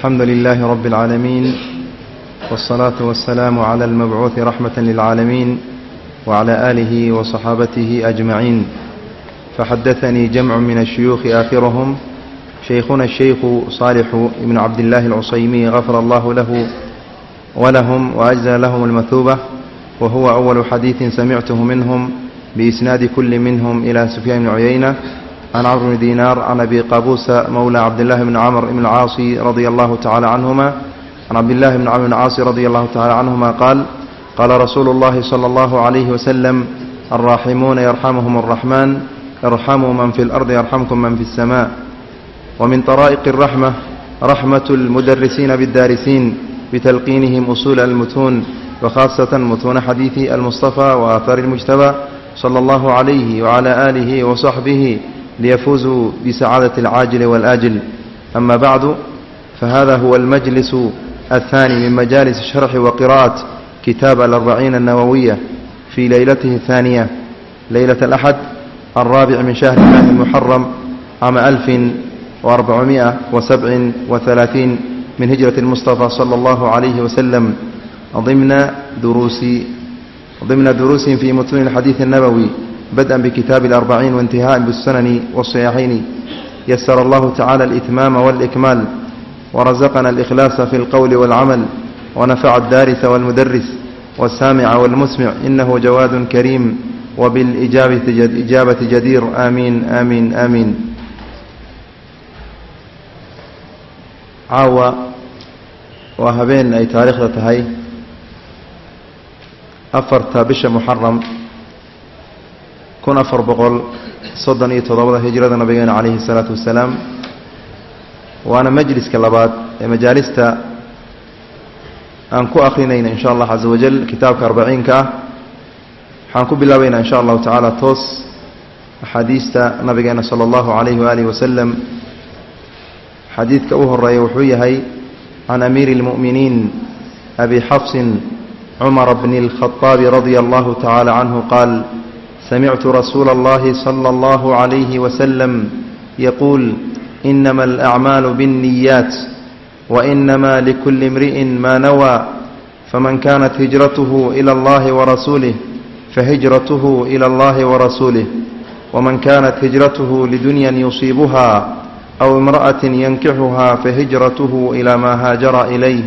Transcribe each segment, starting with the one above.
الحمد لله رب العالمين والصلاة والسلام على المبعوث رحمة للعالمين وعلى آله وصحابته أجمعين فحدثني جمع من الشيوخ آخرهم شيخنا الشيخ صالح بن عبد الله العصيمي غفر الله له ولهم وأجزى لهم المثوبة وهو أول حديث سمعته منهم بإسناد كل منهم إلى سفيان بن عيينة عن عمرو بن دينار عن أبي قابوس مولى عبد الله بن عمرو بن العاص رضي الله تعالى عنهما عن عبد الله بن عمرو بن العاص رضي الله تعالى عنهما قال قال رسول الله صلى الله عليه وسلم الراحمون يرحمهم الرحمن ارحموا من في الأرض يرحمكم من في السماء ومن طرائق الرحمة رحمة المدرسين بالدارسين بتلقينهم أصول المتون وخاصة متون حديث المصطفى وآثار المجتبى صلى الله عليه وعلى آله وصحبه ليفوزوا بسعادة العاجل والآجل أما بعد فهذا هو المجلس الثاني من مجالس شرح وقراءة كتاب الأربعين النووية في ليلته الثانية ليلة الأحد الرابع من شهر الله المحرم عام ألف وأربعمائة وسبع وثلاثين من هجرة المصطفى صلى الله عليه وسلم ضمن دروس ضمن دروس في متون الحديث النبوي بدءا بكتاب الأربعين وانتهاء بالسنن والصحيحين يسر الله تعالى الإتمام والإكمال ورزقنا الإخلاص في القول والعمل ونفع الدارس والمدرس والسامع والمسمع إنه جواد كريم وبالإجابة إجابة جدير آمين آمين آمين caawa waa habeen ay taariikhda tahay afarta bisha muxaram kun afar boqol soddon iyo toddobada hijrada nabigeena calayhi الsalaatu wasalaam waana majliska labaad ee majaalista aan ku akrinayna in sha allah caza wajal kitaabka arbaciinka ah waxaan ku bilaabaynaa in sha allahu tacaala toos axaadiista nabigeena salى اllahu alayhi waalihi wasalam xadiidka u horeeya wuxuu yahay can amiiri اlmu'miniin abi xafsin cumara bni اlkhaطaabi radia allahu tacaala canhu qaal samictu rasuula اllahi salى اllahu عalayhi wasalam yaquul inama alأcmaalu bالniyaat wainama likuli imri'in ma nawaa faman kanat hijratuhu ilى اllahi warasuulih fahijratuhu ilى اllahi warasuulih wman kanat hijratuhu lidunyan yusiibuha أو امرأة ينكحها فهجرته إلى ما هاجر إليه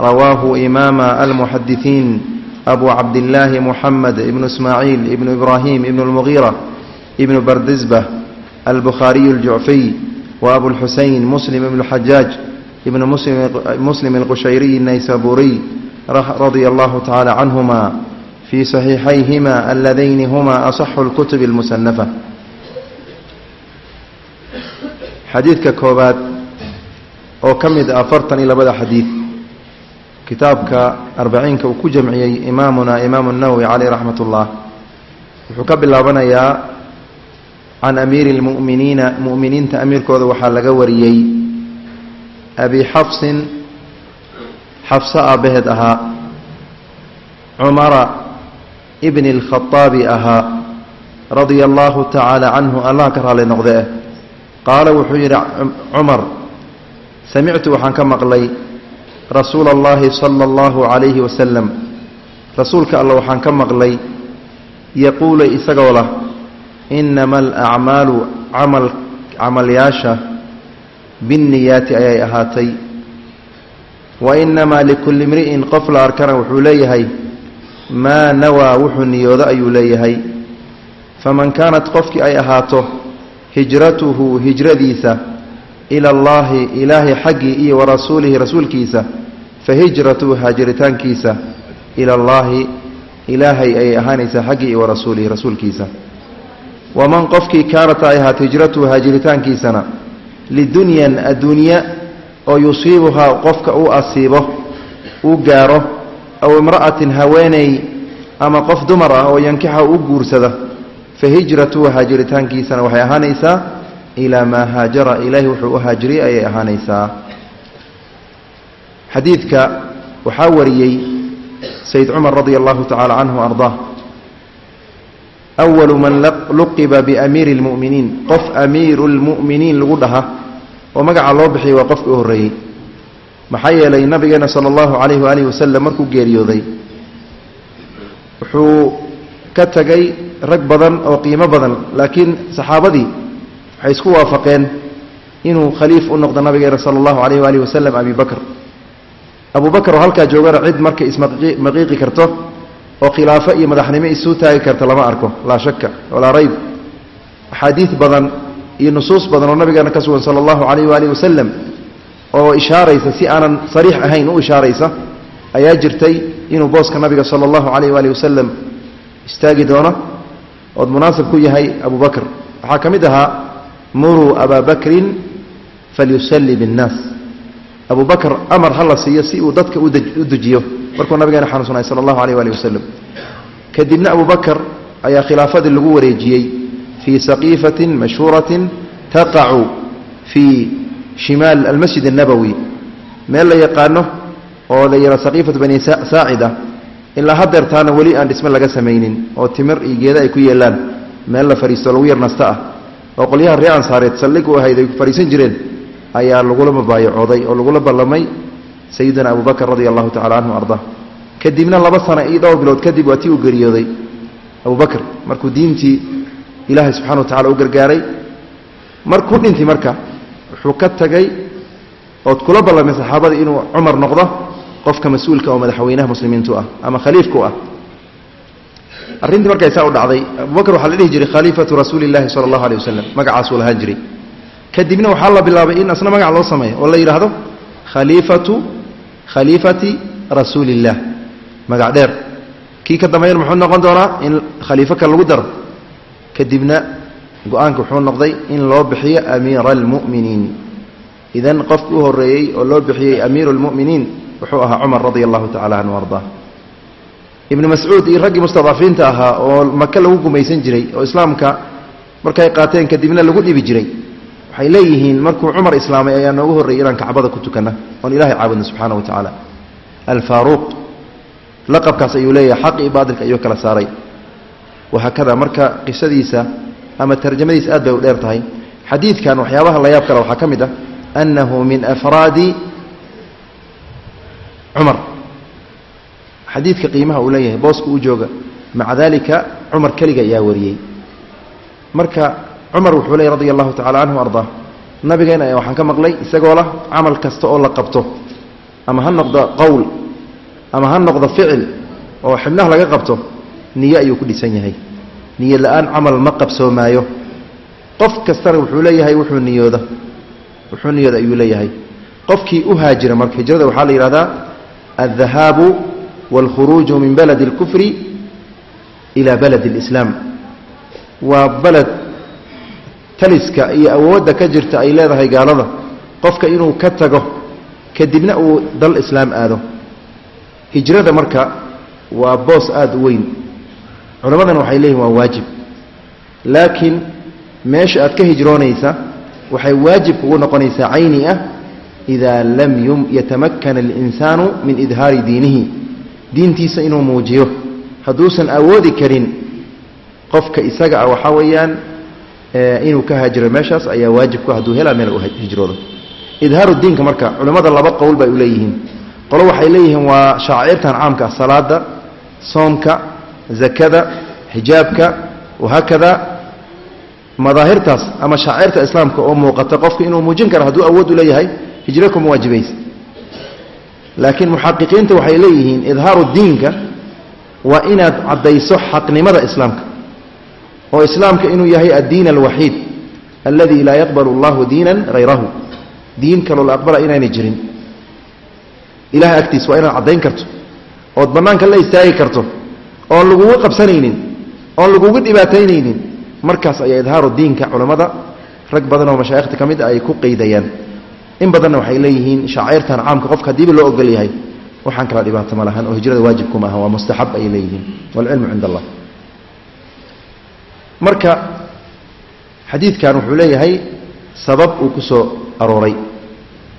رواه إمام المحدثين abu cabdillaahi muxamed ibnu ismaaciil ibnu ibraahim ibnu lmugiira ibnu bardisba albukhaariyu aljucfiy wa abulxuseyn muslim ibnu xajaaj ibnu muslim alqushayriy naysaburiy radia allahu tacaala canhuma fii saxiixayhima aladayni huma asaxu lkutubi almusanafa xadiidka koobaad oo ka mid ah afartan iyo labada xadiid kitaabka arbaciinka uu ku jamciyey imaamuna imaamu nawowi caleyh raxmat ullah wuxuu ka bilaabanayaa can amiiri lmu'miniina mu'miniinta amiirkooda waxaa laga wariyey. Abi xafsin xafso aabaheed ahaa. Cumara ibni اlkhaaabi ahaa. Radia allahu tacaala canhu allah ka raali noqdee. Qaala wuxuu yidhi cumar samictu waxaan ka maqlay rasuula اllahi sala اllahu calayhi wasalam rasuulka alla waxaan ka maqlay yaquulu isagoo lah inama alacmaalu camal camalyaasha binniyaati ayay ahaatay. Wa inamaa likulli imri'in qof la arkana wuxuu leeyahay maa nawaa wuxuu niyoodo ayuu leeyahay. Faman kaanat qofkii ay ahaato hijratuhu hijradiisa ila allaahi ilaahay xaggii iyo warasuulihi rasuulkiisa fa hijratuhu haajiritaankiisa ila allaahi ilaahay ayay ahaanaysaa xaggii iyo warasuulihi rasuulkiisa. Waman qofkii kaanat ay ahaat hijratuhu haajiritaankiisana lidunyan adduunya oo yusiibuhaa qofka uu asiibo uu gaaro aw imra'atin haweeney ama qof dumar ah oo yankixa u guursada fahijratuhu haajiritaankiisana waxay ahaanaysaa ilaa maa haajara ilaahi wuxuu u haajiriyey ayay ahaanaysaa xadiidka waxaa wariyey sayd cumar radia allahu tacaala canhu ardaa awalu man luqiba biamiiri اlmu'miniin qof amiiru lmu'miniin lagu dhaha oo magaca loo bixiyay waa qofka u horreeyey. Maxaa yeelay nabigeena sala allahu calayhi waalihi wasalam markuu geeriyooday wuxuu ka tegay rag badan oo qiimo badan laakiin saxaabadii waxay isku waafaqeen inuu khaliif u noqdo nabigeena sala allahu calayhi waalihi wasalam abi bakr abu bakr oo halkaa joogana cid marka ismaqiiqi karto oo khilaafo iyo madaxnimo isuu taagi karta lama arko laa shaka walaa rayb. Axaadiid badan iyo nusuus badan oo nabigeena ka sugan sala allahu calayh waalihi wasalam oo ishaaraysa si aanan sariix ahayn u ishaaraysa ayaa jirtay inuu booska nabiga sala allahu calayh waalihi wasalam istaagi doono ood munaasib ku yahay abu bakr waxaa ka mid ahaa muruu abaa bakrin falyusalli binnaas abu bakr amar ha la siiyo si uu dadka u dejiyo. Markuu nabigeena xanuunsanay sala allahu alayh waali wasalam kadibna abu bakr ayaa khilaafadii lagu wareejiyey. Fii saqiifatin mashhuuratin taqacu fii shimaal almasjid annabowi meel la yaqaano oo la yidha saqiifatu bani saacida. Ilaa hadeertaana weli aan dhisme laga samaynin oo timir iyo geeda ay ku yeelaan. Meel la fadhiisto lagu yar nasta ah. Oo qolyaha ree ansaareed saldhig u ahayd ay fadhiisan jireen ayaa lagula mubaayacooday oo lagula ballamay sayidina abu bakr radia allahu tacala canhu arda. Kadibna laba sana iyo dhowr bilood kadib waa tii uu geeriyooday abu bakr markuu diintii ilaahay subxana wa tacala u gargaaray markuu dhintay marka wuxuu ka tegay ood kula ballamay saxaabada inuu cumar noqdo qofka mas'uulka oo madaxweynaha muslimiintu ah ama khaliifku ah. Arrintii markay saa u dhacday abubakr waxaa la dhihi jiray khaliifatu rasuuli illahi sala allahu aleh wasalam magacaasuu lahaan jiray kadibna waxaa la bilaabay in asna magac loo sameeyo oo la yidhaahdo khaliifatu khaliifati rasuuli illah magac dheer. Kii ka dambeyn muxuu noqon doonaa in khaliifo ka lagu daro? Kadibna go'aanka wuxuu noqday in loo bixiyo amiira almu'miniin idan qofki u horeeyey oo loo bixiyey amiiru lmu'miniin wuxuu ahaa cumar radia allahu tacala canhu ardaa. Ibnu mascuud iyo raggii mustadcafiinta ahaa oo maka lagu gumaysan jiray oo islaamka markay qaateen kadibna lagu dhibi jiray waxay leeyihiin markuu cumar islaamay ayaa noogu horreeyay inaan kacbada ku tukanna oon ilahay caabudna subxaana wa tacaala alfaaruuq laqabkaas ayuu leeyahay xaq iyo baadilka ayuu kala saaray. Wahaakada marka qisadiisa ama tarjamadiisa aad bay u dheer tahay. Xadiidkan waxyaabaha la yaab kale waxaa ka mid ah annahu min afraadi cumar. Xadiidka qiimaha uu leeyahay booska uu jooga. Maca dalika cumar keliga ayaa wariyey. Marka cumar wuxuu leey radia allahu tacala canhu ardaa nabigeena waxaan ka maqlay isagoo lah camal kasta oo la qabto ama ha noqdo qowl ama ha noqdo ficil oo xibnaha laga qabto niyo ayuu ku dhisan yahay niyo la-aan camal ma qabsoomaayo qof kastana wuxuu leeyahay wuxuu niyooda wuxuu niyooda ayuu leeyahay qofkii u haajira marka hijrada waxaa la yidhahdaa aldahaabu wاlkhuruuju min baladi اlkufri ila baladi اlislaam waa baled taliska iyo awoodda ka jirta ay leedahay gaalada qofka inuu ka tago kadibna uu dal islaam aado. Hijrada marka waa boos aada u weyn. Culammadana waxay leeyihiin waa waajib. Laakiin meesha aad ka hijroonaysa waxay waajib kugu noqonaysaa cayni ah idaa lam yatamakana alinsaanu min idhaari diinihi. Diintiisa inuu muujiyo. Hadduusan awoodi karin qofka isaga ah waxaa weeyaan inuu ka haajiro meeshaas ayaa waajibku hadduu helaa meel u hijroodo. Idhaaru diinka marka culimmada laba qowl bay u leeyihiin. Qolo waxay leeyihiin waa shaacirtan caamka ah salaada soomka zakada xijaabka wahaakada madaahirtaas ama shaacirta islaamka oo muuqata qofka inuu muujin karo hadduu awood u leeyahay hijro kuma waajibaysa laakiin muxaqiqiinta waxay leeyihiin idhaaru diinka waa inaad caddayso xaqnimada islaamka oo islaamka inuu yahay addiin alwaxiid alladii laa yaqbalu allahu diinan hayrahu diin kaloo la aqbala inaynay jirin. Ilahay agtiis waa inaad caddayn karto ood bannaanka la istaagi karto oon lagugu qabsanaynin oon lagugu dhibaataynaynin markaas ayaa idhaaru diinka culammada rag badan oo mashaayikhta ka mid a ay ku qeydayaan in badanna waxay leeyihiin shaacirtan caamka qofka hadiiba loo ogol yahay waxaan kala dhibaato ma lahan oo hijrada waajibkuma aha waa mustaxab ayay leeyihiin waalcilmu cind allah marka xadiidkan wuxuu leeyahay sabab uu ku soo arooray.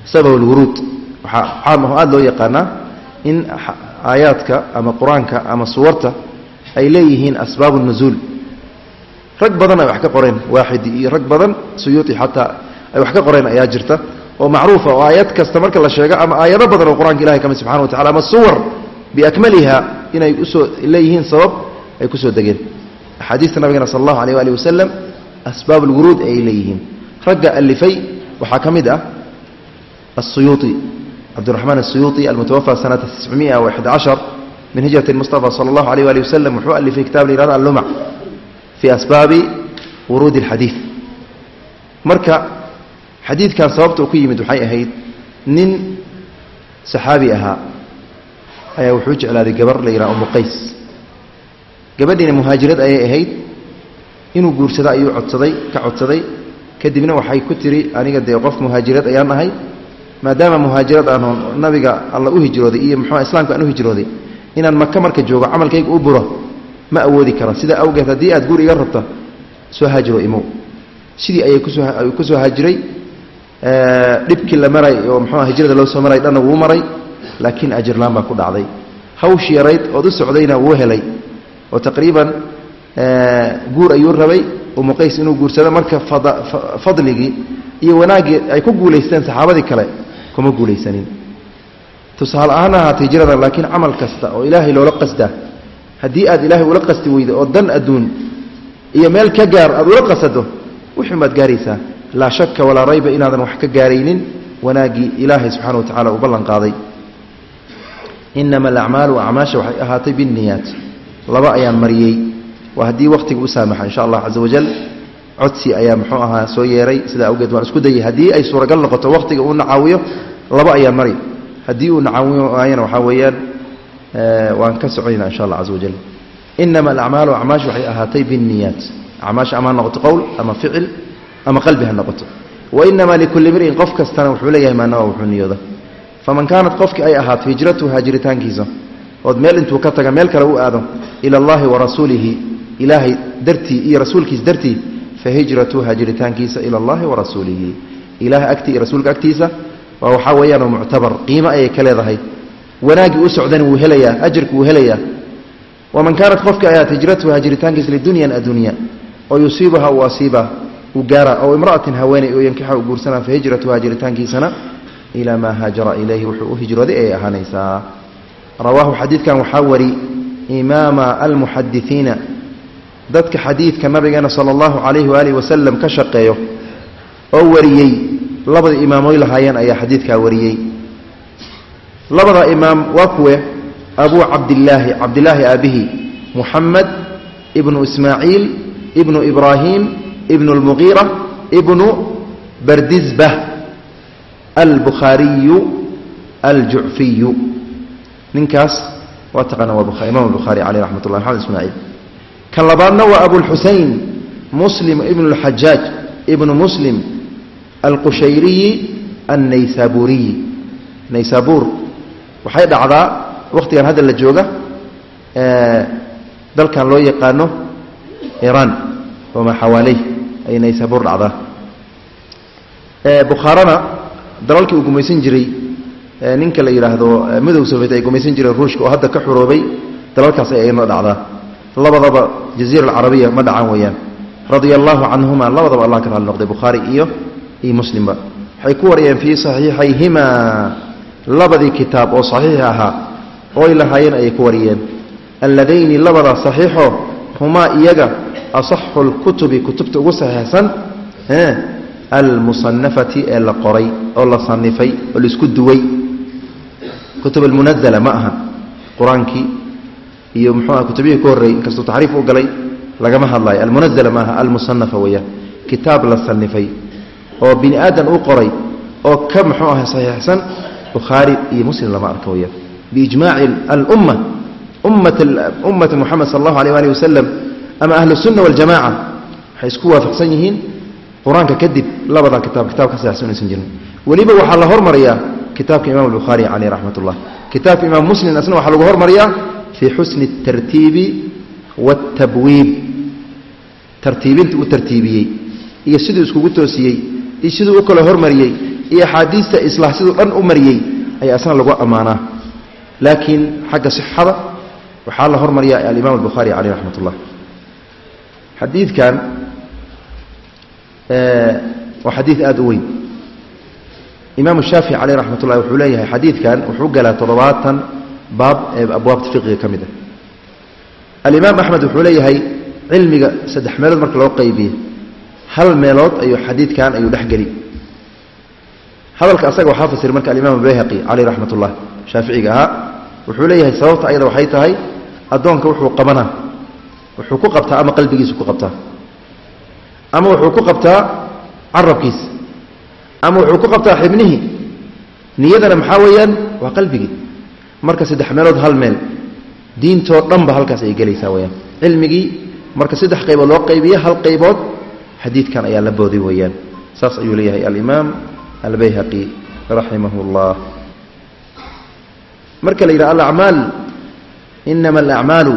Sabab alwuruud waxaa caam aho loo yaqaanaa in aayaadka ama qur'aanka ama suwarta ay leeyihiin asbaab nuzuul. Rag badan ay wax ka qoreen waaxidi iyo rag badan suyuuti xataa ay wax ka qoreen ayaa jirta oo macruufa oo aayad kasta marka la sheego ama aayado badan oo qur'aanka ilahay ka mid subxana wa tacala ama suwar biakmaliha inay u soo leeyihiin sabab ay ku soo degeen axaadiista nabigana sal allahu aleyh waali wasalam asbaab alwuruud ay leeyihiin. Ragga alifay waxaa ka mid ah asuyuuطi cabdiraxmaan asuyuuطi almutawafa sanata tiscmiya waxda cashar min hijrati mustafa sala allahu aleyh waali wasalam wuxuu alifay kitab la yihahdo allumac fii asbaabi wuruudi alxadiid marka xadiidkan sababta uu ku yimid waxay ahayd nin saxaabi ahaa ayaa wuxuu jeclaaday gabar la yidhaha umu qays gabadhiina muhaajirad ayay ahayd inuu guursado ayuu codsaday ka codsaday. Kadibna waxay ku tiri aniga dee qof muhaajirad ayaan ahay maadaama muhaajirad aanu nabiga alla u hijrooday iyo muxua islaamka aan u hijrooday inaan maka marka joogo camalkayga u buro ma awoodi kara sidaa awgeed haddii aad guri iga rabta soo haajiro imow. Sidii ayay ku soo ku haajiray. Dhibkii la maray oo muxuua hijrada loo soo maray dhanna wuu maray laakiin ajirlaan baa ku dhacday. Hawsh yarayd ood u socdayna wuu helay oo taqriiban guur ayuu rabay umuqays inuu guursado marka fadligii iyo wanaaggii ay ku guulaysteen saxaabadii kale kuma guulaysanin. Tusaale ahaan ahaata hijrada laakiin camal kasta oo ilaahay loola qasdaa haddii aad ilaahay ula qasti weydo oo dan adduun iyo meel ka gaar aad ula qasado wuxuun baad gaaraysaa. Laa shaka walaa rayba inaadan wax ka gaaraynin wanaaggii ilaahay subxana wa tacala uu ballan qaaday. Inama alacmaalu acmaasha waxay ahaatay binniyaat laba ayaan mariyey. Waa haddii wakhtiga u saamaxa insha allah caza wajal. Codsi ayaa muxuu ahaa soo yeeray sidaa awgeed waan isku dayay. Haddii ay suuragal noqoto wakhtiga uu nacaawiyo laba ayaan mari haddii uu nacaawiyo waayana waxaa weeyaan waan ka soconayna insha allah caza wajal. Inama alacmaalu acmaash waxay ahaatay binniyaat. Acmaasha ama ha noqoto qowl ama ficil ama qalbi ha noqoto. Wainama likulli mri'in qof kastana wuxuu leeyahay maanawa wuxuu niyooda. Faman kaanat qofkii ay ahaato hijratuhu haajiritaankiisa ood meel intuu ka taga meel kale u aado ila allahi wa rasuulihi ilaahay dartii iyo rasuulkiisa dartii fa hijratuhu haajiritaankiisa ila allahi wa rasuulihi. Ilahay agtii iyo rasuulka agtiisa waa waxaa weeyaan muctabar qiimo ayay ka leedahay. Wanaaggii u socdani wuu helayaa ajirku wuu helayaa. Waman kaanat qofkii ay ahaat hijratuhu haajiritaankiisa lidunyan addunya oo yusiibuha uu asiiba uu gaara ow imra'atin haweeney oo yankixa u guursanaa fa hijratuhu haajiritaankiisana ilaa maa haajara ilayhi wuxuu u hijrooday ayay ahaanaysaa. Rawaahu xadiidkan waxaa wari imaama almuxadisiina dadka xadiidka nabigeena sala allahu calayhi waalihi wasalam ka shaqeeyo oo wariyey labada imaamoy lahaayeen ayaa xadiidkaa wariyey. Labada imaam waa kuwe abuu cabdillaahi cabdillaahi aabihi muxamed ibnu ismaaciil ibnu ibraahim ibnu lmugiira ibnu bardisbah albukhaariyu aljucfiyu. Ninkaas waa taqaana waa imaam bukhaari caleyh raxmat ullah maxamed ismaaciil kan labaadna waa abulxusein muslim ibnu اlxajaaj ibnu muslim alqushayriyi annaysaburiyi naysaabuur waxay dhacdaa wakhtigan hadda la jooga dalkan loo yaqaano iraan wamaa xawaaley ayay naysaabuur dhacdaa. Bukhaarana dalalkii uu gumaysan jiray ninka la yidhaahdo midow soviet ay gumaysan jireen ruushka oo hadda ka xuroobay dalalkaas ay ayadna dhacdaa labadaba jaziira alcarabiya ma dhacaan weeyaan. Radia allaahu canhuma labadaba allah ka raali noqday bukhaari iyo iyo muslimba. Waxay ku wariyeen fii saxiixayhima labadii kitaab oo saxiix ahaa ooy lahaayeen ayay ku wariyeen. Alladayni labadaa saxiixo humaa iyaga asaxu lkutubi kutubta ugu saxiixsan almusanafati ee la qoray oo la sanifay oo la isku duway kutub almunazla ma aha. Qur'aankii iyo mxuuah kutubihii ku horreeyey inkastuu taxriif u galay lagama hadlayo almunazla ma aha almusanafa weeyaan. Kitaab la sanifay oo bini aadan u qoray oo ka mxuu aha saxiixsan bukhaari iyo muslim lama arka weyaan biijmaaci alumma ummat ummata moxamed sal allahu alيh alih wasalam ama ahlu sunna waljamaca waxay isku waafaqsan yihiin qur'aanka kadib labadaa kitaab kitaab ka saxisan aysan jirin. Weliba waxaa la hormarayaa kitaabka imam الbukhaari caleyh raxmat ullah kitaabka imaam muslim asna waxaa lagu hormariyaa fii xusni الtartiibi wاtabwiib tartiibinta uu tartiibiyey iyo siduu iskugu toosiyey iyo siduu u kala hormariyey iyo axaadiista islaax siduu dhan u mariyey ayaa asna lagu ammaanaa laakiin xagga sixada waxaa la hormariyaa alimaam albukhaari caleyh raxmat ullah xadiidkan waa xadiid aada u weyn imaamu shaafici caleyh raxmat ullahi wuxuu leeyahay xadiidkan wuxuu galaa toddobaatan baab ee abwaabta fiqiga ka mid ah. Alimaam axmed wuxuu leeyahay cilmiga saddex meelood marka loo qaybiye hal meelood ayuu xadiidkan ayuu dhexgeli hadalka asaga waxaa fasir marka alimaam albayhaqi caleyh raxmat ullah shaaficiga ahaa wuxuu leeyahay sababta ayada waxay tahay addoonka wuxuu qabanaa wuxuu ku qabtaa ama qalbigiisa ku qabtaa. Ama wuxuu ku qabtaa carabkiisa ama wuxuu ku qabtaa xibnihii niyadana maxaa weeyaan? Waa qalbigii. Marka saddex meelood hal meel. Diintoo dhanba halkaas ay gelaysaa weyaan cilmigii marka saddex qaybood loo qaybiye hal qaybood xadiidkan ayaa la booday weeyaan. Saas ayuu leeyahay alimaam albayhaqi raximah اllah marka la yidhahdo alacmaal inama alacmaalu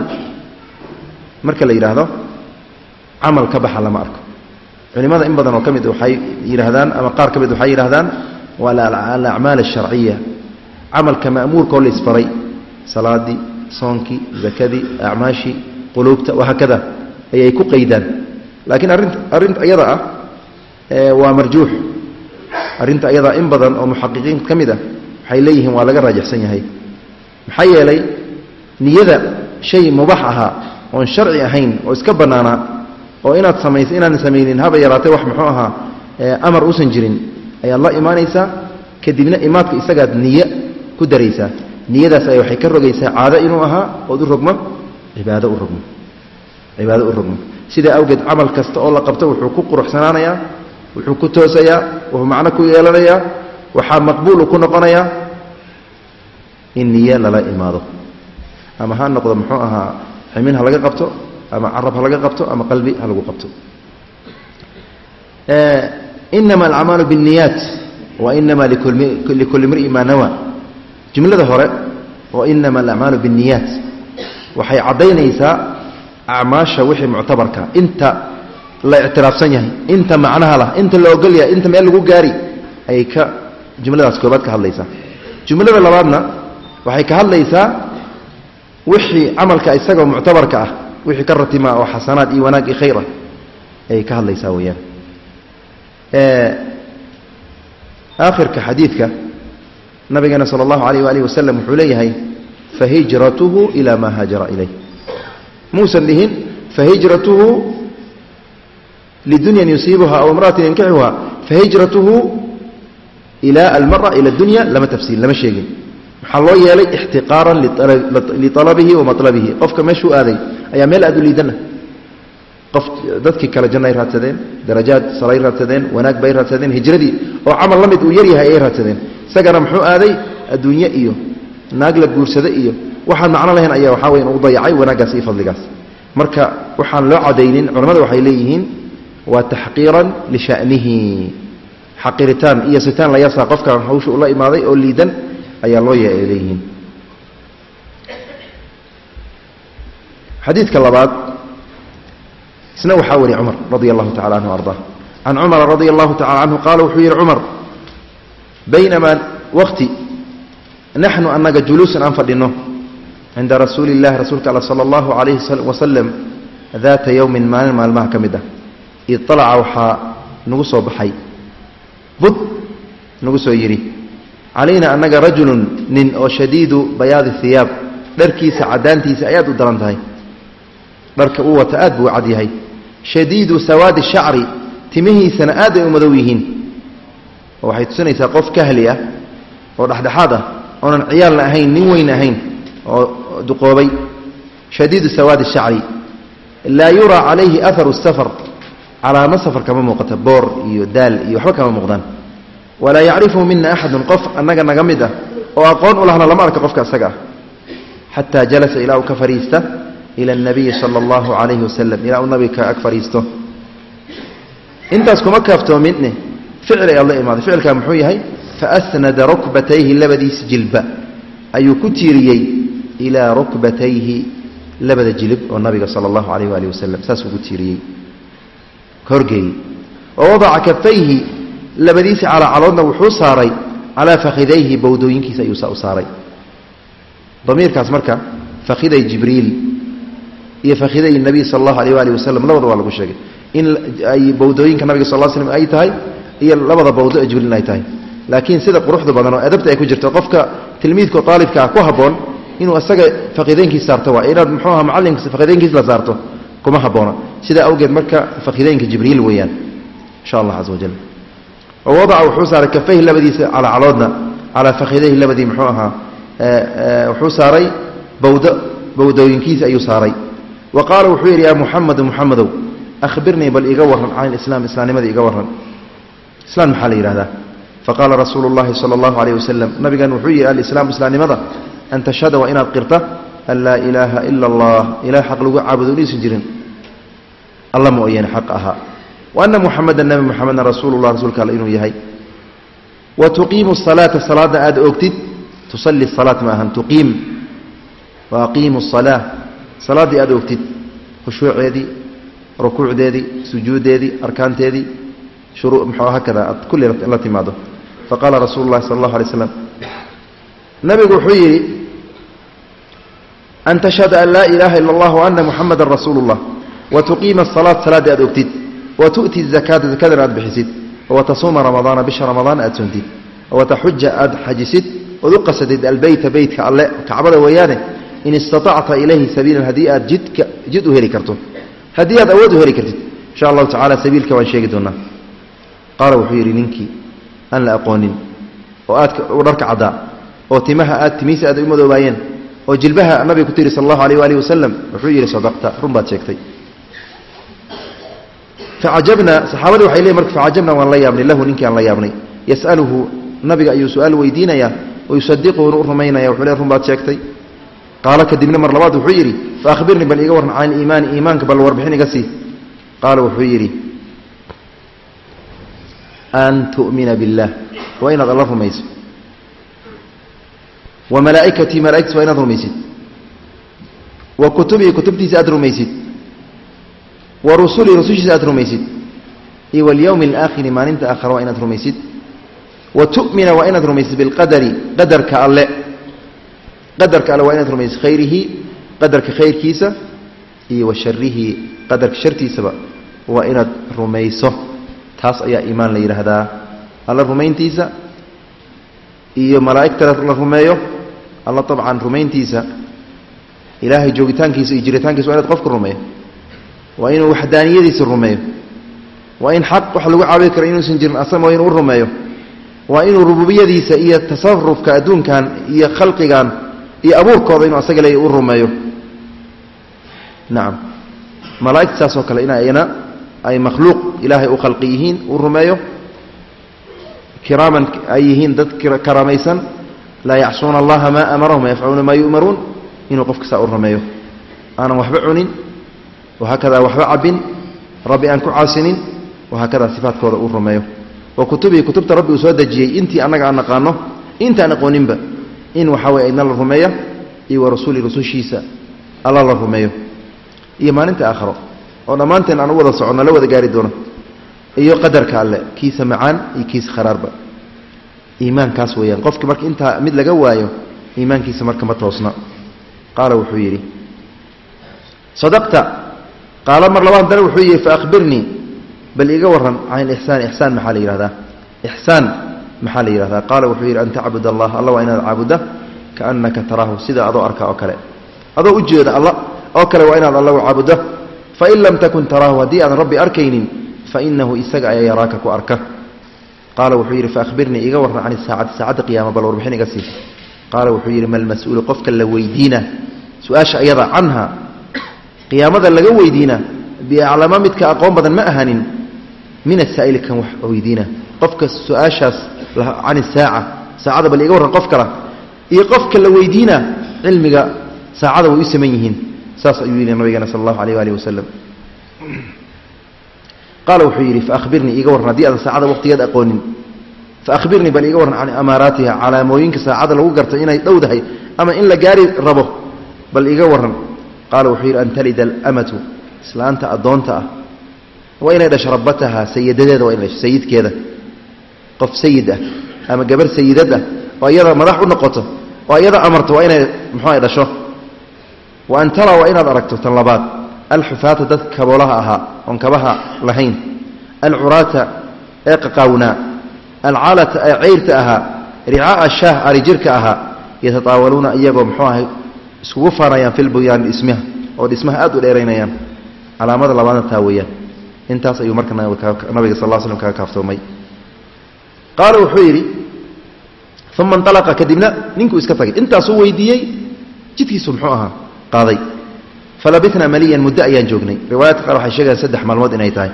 marka la yidhaahdo camal ka baxa lama arko culimada in badan oo ka mid waxay yidhaahdaan ama qaar ka mid waxay yidhahdaan waa alacmaal alsharciya camalka ma'muurka oo la isfaray salaadii soonkii zakadii acmaashii quluubta wahaakada ayay ku qaydaan. Laakiin arrinta arrinta iyada ah waa marjuux. Arrinta ayadaa in badan oo muxaqiqiin ka mid ah waxay leeyihiin waa laga raajixsan yahay. Maxaa yeelay niyada shay mubax ahaa oon sharci ahayn oo iska bannaanaa oo inaad samaysa inaadan samaynin haba yaraatee wax muxuu ahaa amar uusan jirin ayaad la imaanaysaa kadibna imaadka isagaad niye ku daraysaa. Niyadaas ay waxay ka rogaysaa caado inuu ahaa ood u rogmo cibaado u rogmo cibaado u rogmo sidaa awgeed camal kasta oo la qabto wuxuu ku quruxsanaanayaa wuxuu ku toosayaa wuxuu macno ku yeelanayaa waxaa maqbuulu ku noqonayaa in niye lala imaado. Ama ha noqdo muxuu ahaa ximin ha laga qabto ama carab ha laga qabto ama qalbi ha lagu qabto inama alacmaalu biاniyaat wa inama likulli mri'in maa nawa. Jumlada hore oo inama alacmaalu biاniyaat waxay caddaynaysaa acmaasha wixii muctabarka. Inta la ictiraafsan yahay inta macnaha lah inta la ogol inta meel lagu gaari ayay ka jumladaas koobaad ka hadlaysaa. Jumlada labaadna waxay ka hadlaysaa wixii camalka isagoo muctabarka ah wixii ka ratima oo xasanaad iyo wanaag iyo khayr ah ayay ka hadlaysaa weeyaan aakhirka xadiidka nabigeena sala allahu alayh waalihi wasalam wuxuu leeyahay fahijratuhu ilaa maa haajara ilayh muusan dhihin fahijratuhu lidunyan yusiibuha aw imra'atin yankixuha fahijratuhu ila almara ila dunya lama tafsiil lama sheegin maxaa loo yeelay ixtiqaaran lialabihi wa qofka meeshuu aaday ayaa meel aad u liidana qof dadkii kale jannay raadsadeen darajaad salay raadsadeen wanaag bay raadsadeen hijradii oo camal la mid uu yaryahay ayay raadsadeen. Isagana muxuu aaday? Adduunye iyo naag la guursada iyo waxaan macno lahayn ayaa waxaa weyan u dayacay wanaaggaas iyo fadligaas. Marka waxaan loo cadaynin culamada waxay leeyihiin waa taxqiiran lishanihi xaqiritaan iyo sitaan la yasaa qofkan hawsha ula imaaday oo liidan ayaa loo yeeay leeyihiin xadiidka labaad isna waxaa wari cumar radia allahu tacala anhu ardaa can cumara radia allahu tacala canhu qaala wuxuu yidhi cumar baynamaa waqti naxnu annaga juluusan aan fadhinno cinda rasuuli illahi rasuulka alla sala allahu calayhi wasalam daata yowmin maalin maalmaha ka mid ah. Idalaca waxaa nagu soo baxay. Bud nagu soo yidhi calayna annaga rajulun nin oo shadiidu bayaadi hiyaab dharkiisa caddaantiisa ayaad u daran tahay dharka uu wata aad buu cad yahay shadiidu sawaadi shacri timihiisana aad ay u madow yihiin. Waxay tusinaysaa qof kahli ah oo dhexdhexaad ah oonan ciyaalna ahayn nin weyn ahayn oo duqoobay. Shadiidu sawaadi shacri laa yuraa calayhi aharu safar calaamo safar kama muuqata boor iyo daal iyo waxba kama muuqdaan. Walaa yacrifuhu mina axadun qof annaga naga mid ah oo aqoon u lahna lama arka qofka isaga ah. Xataa jalasa ilaa uu ka fadhiista ila anabiyi sala allahu calayhi wasalam ilaa uu nabiga ag fadhiisto intaas kuma kaaftoominne ficil ayaad la imaaday ficilkaa muxuu yahay faasnada rukbatayhi labadiisa jilba ayuu ku tiiriyey ilaa rukbatayhi labada jilib oo nabiga sala allahu calayh waali wasalam saasuu ku tiiriyey horgeeyey wa wadaca kafayhi labadiisa calacaloodna wuxuu saaray calaa fakhidayhi bowdooyinkiisa ayuu u saaray damiirkaas marka fakhiday jibriil iyo fakhiday nabiy sala allahu alayh waali wasalam labada waa lagu sheegay. In ay bowdooyinka nabiga sal l slm ay tahay iyo labada bowdo ee jibriil ay tahay. Laakiin sida quruxda badan oo adabta ay ku jirto qofka tilmiidka aalibkaa ku habboon inuu isaga faqiideynkiis saarto waa inaad muxuu aha macallinka faqiideynkiis la saarto kuma habboona. Sidaa awgeed marka faqiideynka jibriil weeyaan insha allah caza wajal wadaca wuxuu saaray kafayhi labadiisa calaa caloodna calaa fakhidayhi labadii muxuu ahaa wuxuu saaray bawdo bawdooyinkiisa ayuu saaray wa qaala wuxuu yidhi yaa muxamedu muxamedow ahbirnii bal iga warran can ilislaam islaamnimada iga warran. Islaan maxaa la yidhahdaa faqaala rasuulu llahi sala allahu calayh wasalam nabigan wuxuu yidhi alislaamu islaamnimada an tashhada waa inaad qirta an laa ilaaha ila allah ilaah xaq lagu caabudo inaysan jirin. Alla mooyane xaq ahaa. Wa ana muxamedan nabi muxamedna rasuulullah rasuulka alle inuu yahay. Wa tuqiimu salaata salaadda aada oogtid tusalli salaat ma ahan tuqiim. Wa aqiimu salaa salaaddii aada oogtid khushuuceedii rukuucdeedii sujuuddeedii arkaanteedii hakada aad kulli la timaado. Faqaala rasuulu llahi sala allahu alay slam nabigu wuxuu yidhi an tashhada an laa ilaaha ila allah wa ana muxamadan rasuulu llah wa tuqiima asalaat salaadda aad ogtid wa tu'ti zakaata zakadana aad bixisid wa tasuuma ramadaana bisha ramadaan aad soontid wa taxuja aad xajisid ood u qasadid albeyta beytka alle kacbada weeyaane in istatacta ilayhi sabiilan haddii aad jidka jid u heli karto. Haddii aad awood u heli kartid insha allahu tacala sabiilka waan sheegi doonaa. Qaala wuxuu yidhi ninkii aan la aqoonin oo aad dharka caddaa oo timaha aad timihiisa aad u madoobaayeen oo jilbaha nabiga ku tiri sal allahu alayh waalihi wasalam wuxuu yidhi sadaqta. Run baad sheegtay. Facajabna saxaabadii waxay leeyiin marka facajabna waan la yaabnay lahu ninkii aan la yaabnay. Yas'aluhu nabiga ayuu su'aal weydiinayaa oo yusadiquhuna u rumaynaya wuxuu le run baad sheegtay qaala kadibna mar labaad wuxuu yidhi faahbirnii bal iga warran can iliimaani iimaanka bal warbixin iga sii qaala wuxuu yidhi an tu'mina biاllah waa inaad alla rumayso wa malaa'ikatii malaa'igtiis waa inaad rumaysid wa kutubii kutubtiisa aad rumaysid wa rusulii rusushiisa aad rumaysid iyo walyowmi alaakhiri maalinta aakhara waa inaad rumaysid wa tu'mina waa inaad rumaysid bilqadari qadarka alle qadarka alle waa inaad rumaysid khayrihi qadarka khayrkiisa iyo wa sharihi qadarka shartiisaba waa inaad rumayso. Taas ayaa iimaan la yidhaahdaa. Alla rumayntiisa iyo malaa'igta la rumeeyo alla dabcan rumayntiisa ilaahay joogitaankiisa iyo jiritaankiisa waa inaad qofka rumeeyo. Waa inuu waxdaaniyadiisa rumeeyo. Waa in xaq wax lagu caabudi karo inuusan jirin asama waa inuu u rumeeyo. Waa inuu rububiyadiisa iyo tasarufka adduunkan iyo khalqigan iyo abuurkooda inuu asaga leeya u rumeeyo. Nacam malaa'igta saas oo kale in ayna ay makhluuq ilaahay u khalqi yihiin uu rumeeyo. Kiraaman ay yihiin dad karaamaysan laa yacsuuna allaha maa amarahum yafcaluuna maa yu'maruun. Inuu qofka saa u rumeeyo. Aanan waxba cunin wahaakadaa waxba cabbin. Rabbi aan ku caasinin wahaakadaa sifaadkooda uu rumeeyo. Wa kutubii kutubta rabbi uu soo dejiyey. Intii annaga aan naqaano intaan aqooninba in waxaa weye aydna la rumeeya iyo wa rasuuli rusushiisa alla la rumeeyo iyo maalinta aakharo oo dhammaanteen aan u wada soconno la wada gaari doono iyo qadarka alle kiisa macaan iyo kiisa kharaarba. Iimaankaas weeyaan. Qofki marka intaa mid laga waayo iimaankiisa marka ma toosna. Qaala wuxuu yidhi sadaqta. Qaala mar labaad dana wuxuu yidhi faahbirnii bal iga warran can ilixsaan ixsaan maxaa la yidhahdaa. Ixsaan maxaa la yidhahdaa? Qaala wuxuu yidhi an tacbud allah alla waa inaad caabudda kaannaka taraahu sida adoo arka oo kale. Adoo u jeeda alla oo kale waa inaad alla u caabuddo fain lam takun taraahu haddii aadan rabbi arkaynin fainahu isaga ayaa yaraaka ku arka. Qaala wuxuu yidhi faahbirnii iga warran can isaacati saacadda qiyaama bal warbixin iga sii. Qaala wuxuu yidhi malmas-uulu qofka la weydiina su'aasha ayada canha qiyaamada laga weydiina biaclama midka aqoon badan ma ahanin min asaa'ili kan wax weydiina. Qofka su'aashaas can isaaca saacada bal iga warran qof kala iyo qofka la weydiina cilmiga saacada way u saman yihiin saas ayuu yidhi nabigeena sal allahu alayh waalih wasalam qaala wuxuu yidhi faahbirnii iiga warran haddii aadan saacada waqtigeed aqoonin faahbirnii bal iiga warran can amaaraatiha calaamooyinka saacada lagu garto inay dhowdahay ama in la gaari rabo bal iiga warran qaala wuxuu yidhi an talida alamatu islaanta addoonta ah waa inay qof sayid ah ama gabar sayidad ah oo iyada madax u noqoto oo iyada amarto waa inay muxuu ay dhasho. Wa an taraa waa inaad aragto tan labaad. Alxufaata dadka kaboolaha ahaa oon kabaha lahayn. Alcuraata ee qaqaawnaa alcaalata ee ceyrta ahaa ricaaa shaah arijirka ahaa yatataawaluuna iyagoo muxuu ahay iskugu faanayaan filbunyaani dhismaha oo dhismaha aad u dheeraynayaan. Calaamada labaadna taa weeyaan. Intaas ayuu marka nabiga sal l slm kaga kaaftoomay qaala wuxuu yidhi uma inalaqa kadibna ninkuu iska tagay. Intaasuu weydiiyey jidkiisu muxuu ahaa qaaday. Falabitnaa maliyan muddo ayaan joognay. Riwaayaadka qaar waxay sheegayaan saddex maalmood inay tahay.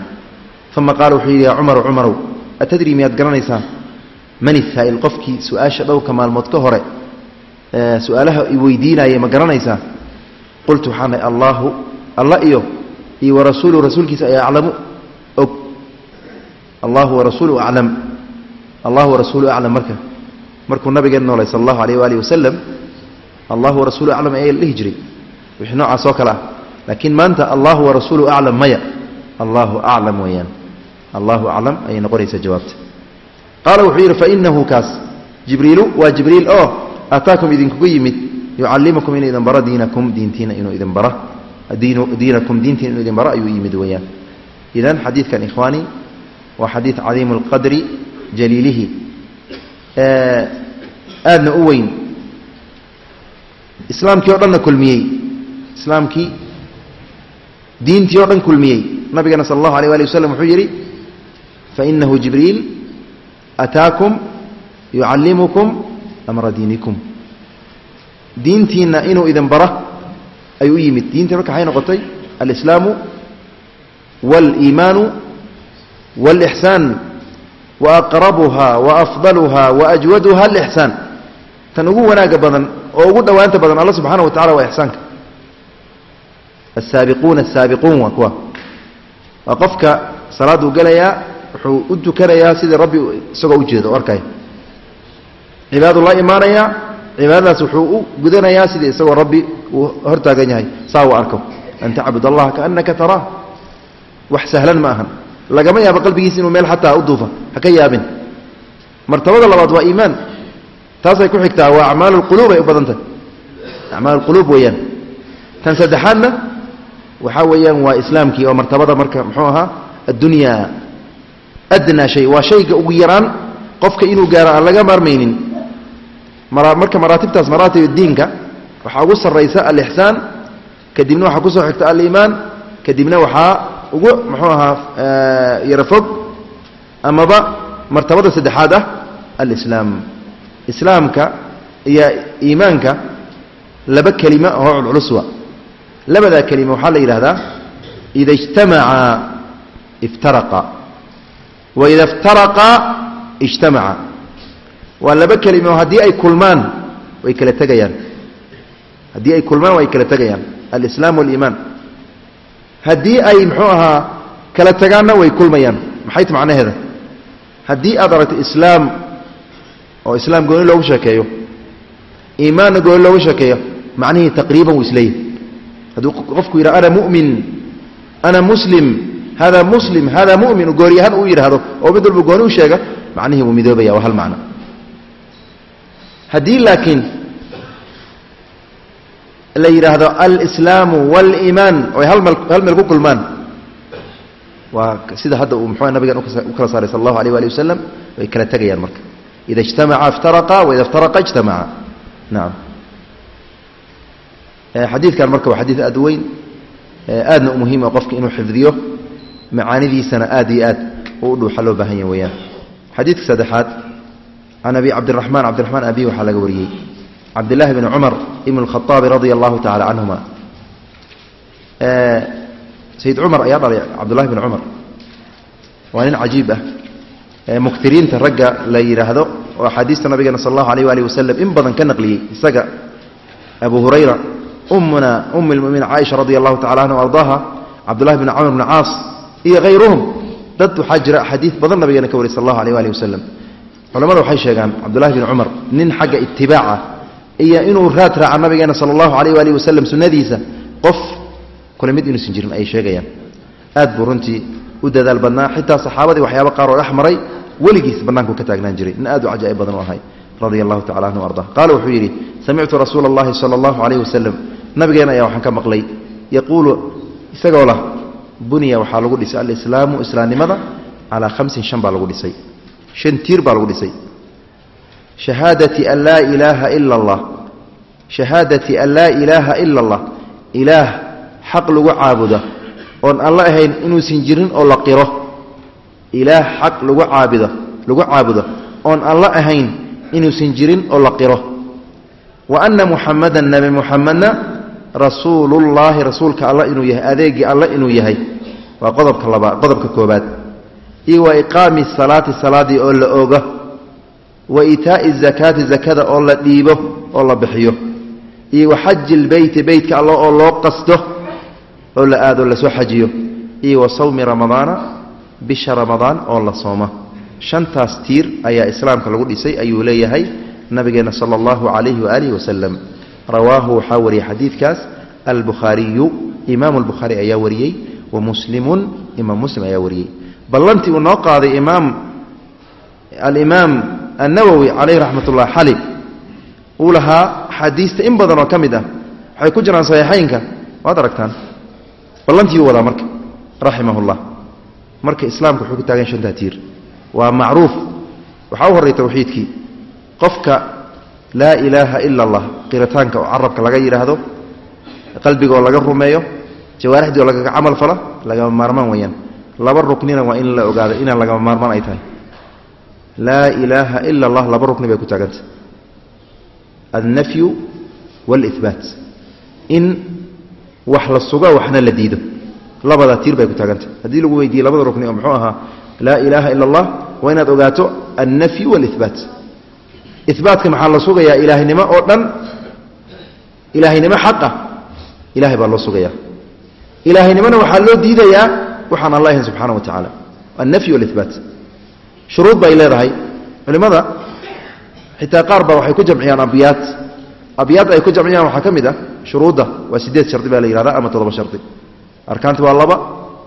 Uma qaala wuxuu yidhi yaa cumaru cumarow atadrii miyaad garanaysaa man isaa'il qofkii su'aasha dhowrka maalmood ka hore su'aalaha i weydiinayay ma garanaysaa qultu waxaan dhahay allaahu alla iyo iyo warasuulu rasuulkiisa ayaa aclamu og. Allahu warasuulu aclam allahu warasuulu aclam marka. Markuu nabigeen noolay sal allahu alayh waalihi wasalam allahu warasuulu aclam ayaa la dhihi jiray wixii noocaas oo kale ah. Laakiin maanta allahu warasuulu aclam maya. Allahu aclam weeyaan. Allahu aclam ayay noqonaysaa jawaabta. Qaala wuxuu yidhi fainahu kaas. Jibriilu waa jibriil oo ataakum idinkugu yimid. Yucallimukum inuu idin baro diinakum diintiina inuu idin bara. Diinakum diintiina inuu idin baro ayuu yimid weeyaan. Idan xadiidkan ikhwaani waa xadiid cadiimu اlqadri jaliilihi aadna u weyn islaamkii o dhanna kulmiyey islaamkii diintii o dhan kulmiyey nabigana sal allahu alيh ali waslm wuxuu yidhi fainahu jibriil ataakum yucallimukum amra diinikum diintiinna inuu idin bara ayuu u yimid diintii marka waxay noqotay alislaamu wاliimaanu wاlإxsaan waaqrabuha waafdaluha waajwaduha alixsaan tan ugu wanaaga badan oo ugu dhowaanta badan alla subxaana wa tacala waa ixsaanka asaabiquuna asaabiquun waa kuwa. Waa qofka salaaduu gelayaa wuxuu u tukanayaa sidii rabbi isagoo ujeedo o arkaya cibaadadu la imaanayaa cibaadadaas wuxuu u gudanayaa sidii isagoo rabbi uu hortaagan yahay. Saa uu arko an tacbud allaha kaanaka taraah lagama yaabo qalbigiisa inuu meel xataa u duufa ha ka yaabin. Martabada labaad waa iimaan. Taasay ku xigtaa waa acmaal lquluub ay u badan tahay. Acmaal quluub weeyaan. Tan saddexaadna waxaa weeyaan waa islaamkii oo martabada marka muxuu ahaa addunya. Adnaa shay waa shayga ugu yaraan qofka inuu gaaro aan laga maarmaynin. Marka maraatibtaas maraatib diinka waxaa ugu sarraysa alixsaan kadibna waxaa ku soo xigta aliimaan kadibna waxaa ugu muxuu ahaa yaro fog amaba martabada saddexaad ah alislaam. Islaamka iyo iimaanka laba kelima oo culculuswa labadaa kelima waxaa la yidhahdaa ida ijtamaca iftaraqa. Wa ida ijtamaca. Waa laba kelima oo haddii ay kulmaan way kala tegayaan haddii ay kulmaan way kala tegayaan alislaam waliimaan haddii ay muxuu ahaa kala tagaanna way kulmayaan. Maxay ta macnaheeda? Haddii aad aragto islaam oo islaam gooni loogu sheekeeyo iimaanna gooni loogu sheekeeyo macnihii taqriiban wuu isleeyahy hadduu qofku yidhaha ana mu'min ana muslim hada muslim hada mu'min gooriyahaan uu yidhaahdo oo mid walba gooni u sheega macnihii wuu midoobaya waa hal macno. Haddii laakiin la yidhaahdo alslaamu wاliimaan oy hal meel ku kulmaan waa sida hadda uu mxua nabigan u kala saaray sal allahu alيh ali wasalam way kala tegayaan marka ida اجtamaca اftaraqa waida اftaraqa اجtamaca naam xadiidkan marka waa xadiid aad weyn aadna u muhiima qofka inuu xifdiyo macaanidiisana aad iyo aad u dhuuxa loo baahan ya weyaan xadiidka saddexaad can abi cabdiraxmaan cabdiraxmaan abi waxaa laga wariyey cabdillaahi bn cumar ibn اlkhaaabi radia allahu tacala canhuma sayid cumar ayaa dhalay cabdullahi bn cumar waa nin cajiib ah. Muktiriinta ragga la yidhaahdo oo axaadiista nabigeena sal allahu alayh waalih wasalam in badan ka naqliyey isaga abu hurayra ummuna um lmuminiin caaisha radia allahu tacala anha ardaaha cabdullahi bn camr bn caas iyo hayruhum dad waxaa jira axaadiid badan nabigeena ka wariy sal allahu alayh waalih wasalam culamada waxay sheegaan cabdullahi bn cumar nin xagga itibaaca iyo inuu raad raaca nabigeena sala allahu alayh waalih wasalam sunnadiisa qof kule mid inuusan jirin ayay sheegayaan. Aad buu runtii u dadaal badnaa xitaa saxaabadii waxyaaba qaar oo dhex maray weligiis bannaanku ka taagnaan jiray. Nin aad u cajaa'ib badan u ahay radia allahu tacala anhu arda. Qaala wuxuu yidhi samictu rasuula allahi sala allahu calayh wasalam nabigeena ayaa waxaan ka maqlay yaquulu isagoo lah buniya waxaa lagu dhisay alislaamu islaamnimada calaa hamsin shan baa lagu dhisay. Shan tiir baa lagu dhisay shahaadati an laa ilaaha ila allah shahaadati an laa ilaaha ila allah ilaah xaq lagu caabuda oon alla ahayn inuusan jirin oo la qiro. Ilaah xaq lagu caabudo lagu caabudo. Oon alla ahayn inuusan jirin oo la qiro. Wa anna muxamadan nebi muxamedna rasuulullaahi rasuulka alla inuu yahay adeegii alla inuu yahay. Waa qodobka labaad qodobka koobaad iyo wa iqaami salaati salaadii oo la ogo wa iitaa'i zakaati zakada oo la dhiibo oo la bixiyo. Iyo wa xaji lbeyti beytka alla oo loo qasdo oo la aado la soo xajiyo. Iyo wa sawmi ramadaana bisha ramadaan oo la sooma. Shantaas tiir ayaa islaamka lagu dhisay ayuu leeyahay nabigeena sala allahu calayhi waaalihi wasalam rawaahu waxaa wariyey xadiidkaas. Albukhaariyu imaamu albukhaari ayaa wariyey wa muslimun imaam muslim ayaa wariyey ballantii uu noo qaaday imaam alimaam annawowi calayhi raxmat ullah xali. Uu lahaa xadiista in badan oo ka mid ah. Waxay ku jiraan saxiixaynka. Waad aragtaan ballantii uu wadaa marka. Raximah llah marka islaamka wuxuu ku taagan shantaa tiir. Waa macruuf. Waxaa u horray tawxiidkii. Qofka laa ilaaha ila allah qiritaanka oo carabka laga yidhaahdo qalbigaoo laga rumeeyo jawaarixdii oo lagaga camal falo lagama maarmaan weyaan laba ruknina waa in la ogaado inaan lagama maarmaan ay tahay laa ilaaha ila allah laba rukni bay ku taagantah alnafyu wاlihbaat in wax la sugo waxna la diido. Labadaa tiir bay ku taagantah haddii lagu weydiiye labada rukni oo muxuu ahaa laa ilaaha ila allah waa inaad ogaato alnafyu wاlihbaat ibaatka maxaa la sugayaa? Ilaahnimo oo dhan. Ilaahnimo xaqa ilahay baa loo sugaya ilaahaynimona waxaa loo diidayaa waxaan alla subxaana wa tacaala alnafy walibaat shuruud bay leedahay. Culimmada xitaa qaar ba waxay ku jamciyaan abyaad. Abyaad ay ku jamciyaan waxaa ka mid ah shuruudda waa sideed shardi baa la yihahda ama toddoba shardi. Arkaanta waa laba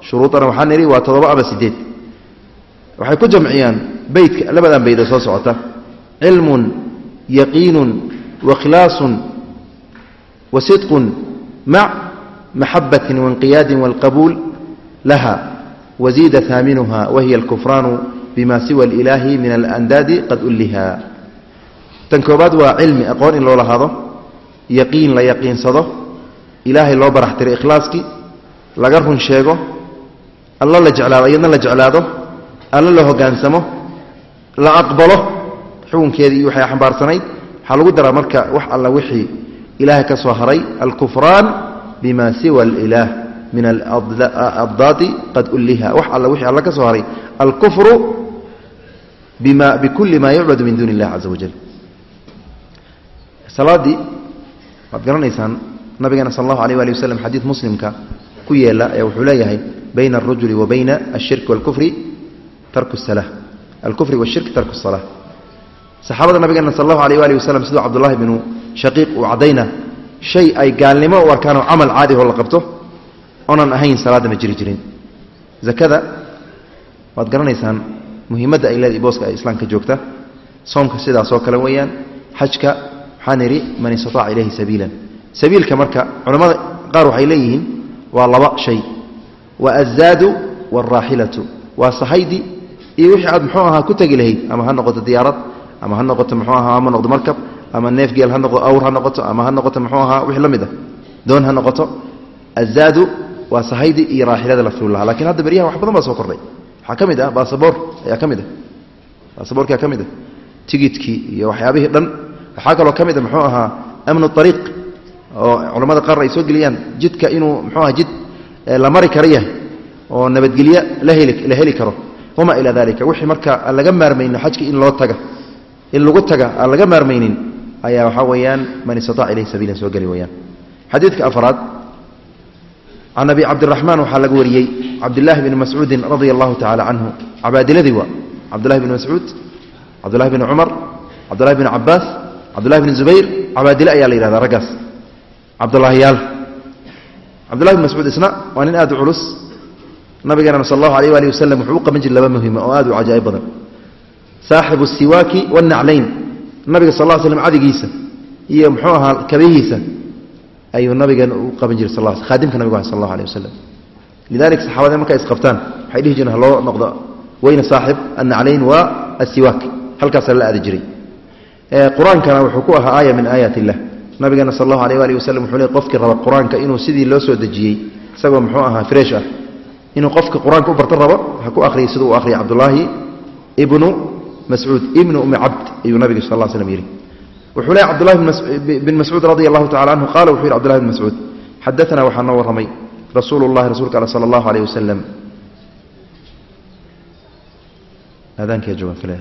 shuruudana waxaa nidhi waa toddoba ama sideed waxay ku jamciyaan beytka labadan beyd ee soo socota. Cilmun yaqiinun wakhlaasun wa sidqun mac maxabatin wainqiyaadin walqabuul laha waziida haaminuha wahiya alkufraanu bima siwa alilaahi min alandaadi qad ulliha. Tan koobaad waa cilmi aqoon in loo lahaado yaqiin la yaqiinsado ilaahay loo barax tiray ikhlaaskii laga run sheego alla la jeclaado iyadna la jeclaado alla la hogaansamo la aqbalo xukunkeedii iyo waxay xambaarsanayd waxaa lagu daraa marka wax alla wixii ilaahay ka soo haray alkufraan bima siwa alilaah min aladdaadi qad ulliha. Wax alla wixii alla ka soo haray alkufru bikulli ma yucbadu min duuni illahi caza wajal salaaddii waad garanaysaan nabigeena sal allahu alayh waali waslem xadiid muslimka ku yeela ayaa wuxuu leeyahay bayna alrajuli wa bayna alshirki waalkufri tarku sala alkufri washirki tarku salaa saxaabada nabigeena sal allahu alayh waali waslem siduu cabdullahi binu shaqiiq uu caddayna shay ay gaalnimo u arkaanoo camal caadi oo la qabto oonan ahayn salaadda ma jiri jirin zakada waad garanaysaan muhiimadda ay leedahay booska ay islaamka joogta. Soomka sidaasoo kale weeyaan xajka waxaan idhi man istataaca ilayhi sabiilan. Sabiilka marka culammada qaar waxay leeyihiin waa laba shay. Waa azaadu waalraaxilatu waa sahaydi iyo wixii aad muxuu ahaa ku tegi lahayd ama ha noqoto diyaarad ama ha noqoto muxuu ahaa ama noqdo markab ama neef geel ha noqdo awr ha noqoto ama ha noqoto muxuu ahaa wixii la mid ah doon ha noqoto. Azaadu waa sahaydi iyo raaxilada la fuul lahaa lakiin hadda beryahan wax badan baa soo kordhay waxaa ka mid ah baasaboor ayaa ka mid ah. Baasaboorkaa ka mid ah. Tigidkii iyo waxyaabihii dhan. Waxaa kaloo ka mid a muxuu ahaa amnu ariiq oo culammada qaar ay soo geliyaan jidka inuu muxuu aha jid la mari kara yahay oo nabadgelye la heli karo. Wamaa ilaa dalika wixii marka aan laga maarmayno xajka in loo taga in lagu taga aan laga maarmaynin ayaa waxaa weeyaan man istataca ilayhi sabiilan soo geli weyaan xadiidka afraad can abi cabdiraxmaan waxaa laga wariyey cabdillaahi bni mascuudin radia allahu tacala canhu cabaadiladii waa cabdullahi bni mascuud cabdullahi bni cumar cabdullahi bni cabaas cabdullahi bni zubayr cabaadile ayaa la yihahdaa raggaas. Cabdulaahiyaal cabdullahi bni mascuud isna waa nin aad u culus. Nabigeena sal allahu alayh waali wasalam wuxuu u qaban jiray laba muhima oo aad u cajaa'ib badan. Saaxibu siwaaki wannaclayn nabiga sal ll slam cadigiisa iyo muxuu ahaa kabihiisa ayuu nabigeena u qaban jiray sal khaadimka nabigu ah sal allahu aleh wasalam lidalik saxaabada markay isqabtaan waxay dhihi jireen haloo noqdo weyna saaxib annaclayn waa asiwaak halkaasaa la aadi jiray. Qur'aankana wuxuu ku ahaa aaya min aayaat illah nabigeena sal allahu aleh waali waslm wuxuu le qofkii raba qur'aanka inuu sidii loo soo dejiyey isagoo muxuu ahaa fresh ah. Inuu qofka qur'aanka u barto rabo ha ku ahriyay siduu u akhriyay cabdulaahi ibnu mascuud ibnu umi cabd ayuu nabiga sal slm yidhi wuxuu leey cbdullahi bin mascuud radi allahu tacala canhu qaala wuxuu yidhi cbdullahi bin mascuud xadaanaa waxaa noo warramay rasuulu llahi rasuulka al sala allahu aleyh wasalam aadaankiya joogan kale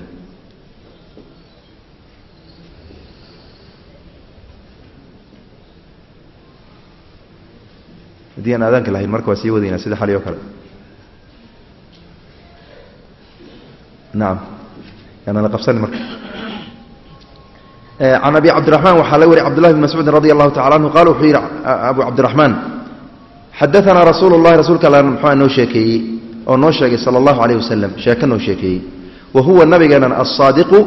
haddii aan aadaanka lahayn marka waa sii wadaynaa sida xali kale. Nacam yaana la qabsani marka can abi cabdiraxmaan waxaa la wariy cbdullahi bn mascuudin radi allahu tacala anhu. Qala wuxuu yidhi abu cabdiraxmaan xadaanaa rasuulu llahi rasuulka alla muxua noo sheekeeyey oo noo sheegay sala allahu aleyh wasalam sheeko noo sheekeeyey. Wa huwa nabigeenan alsaadiqu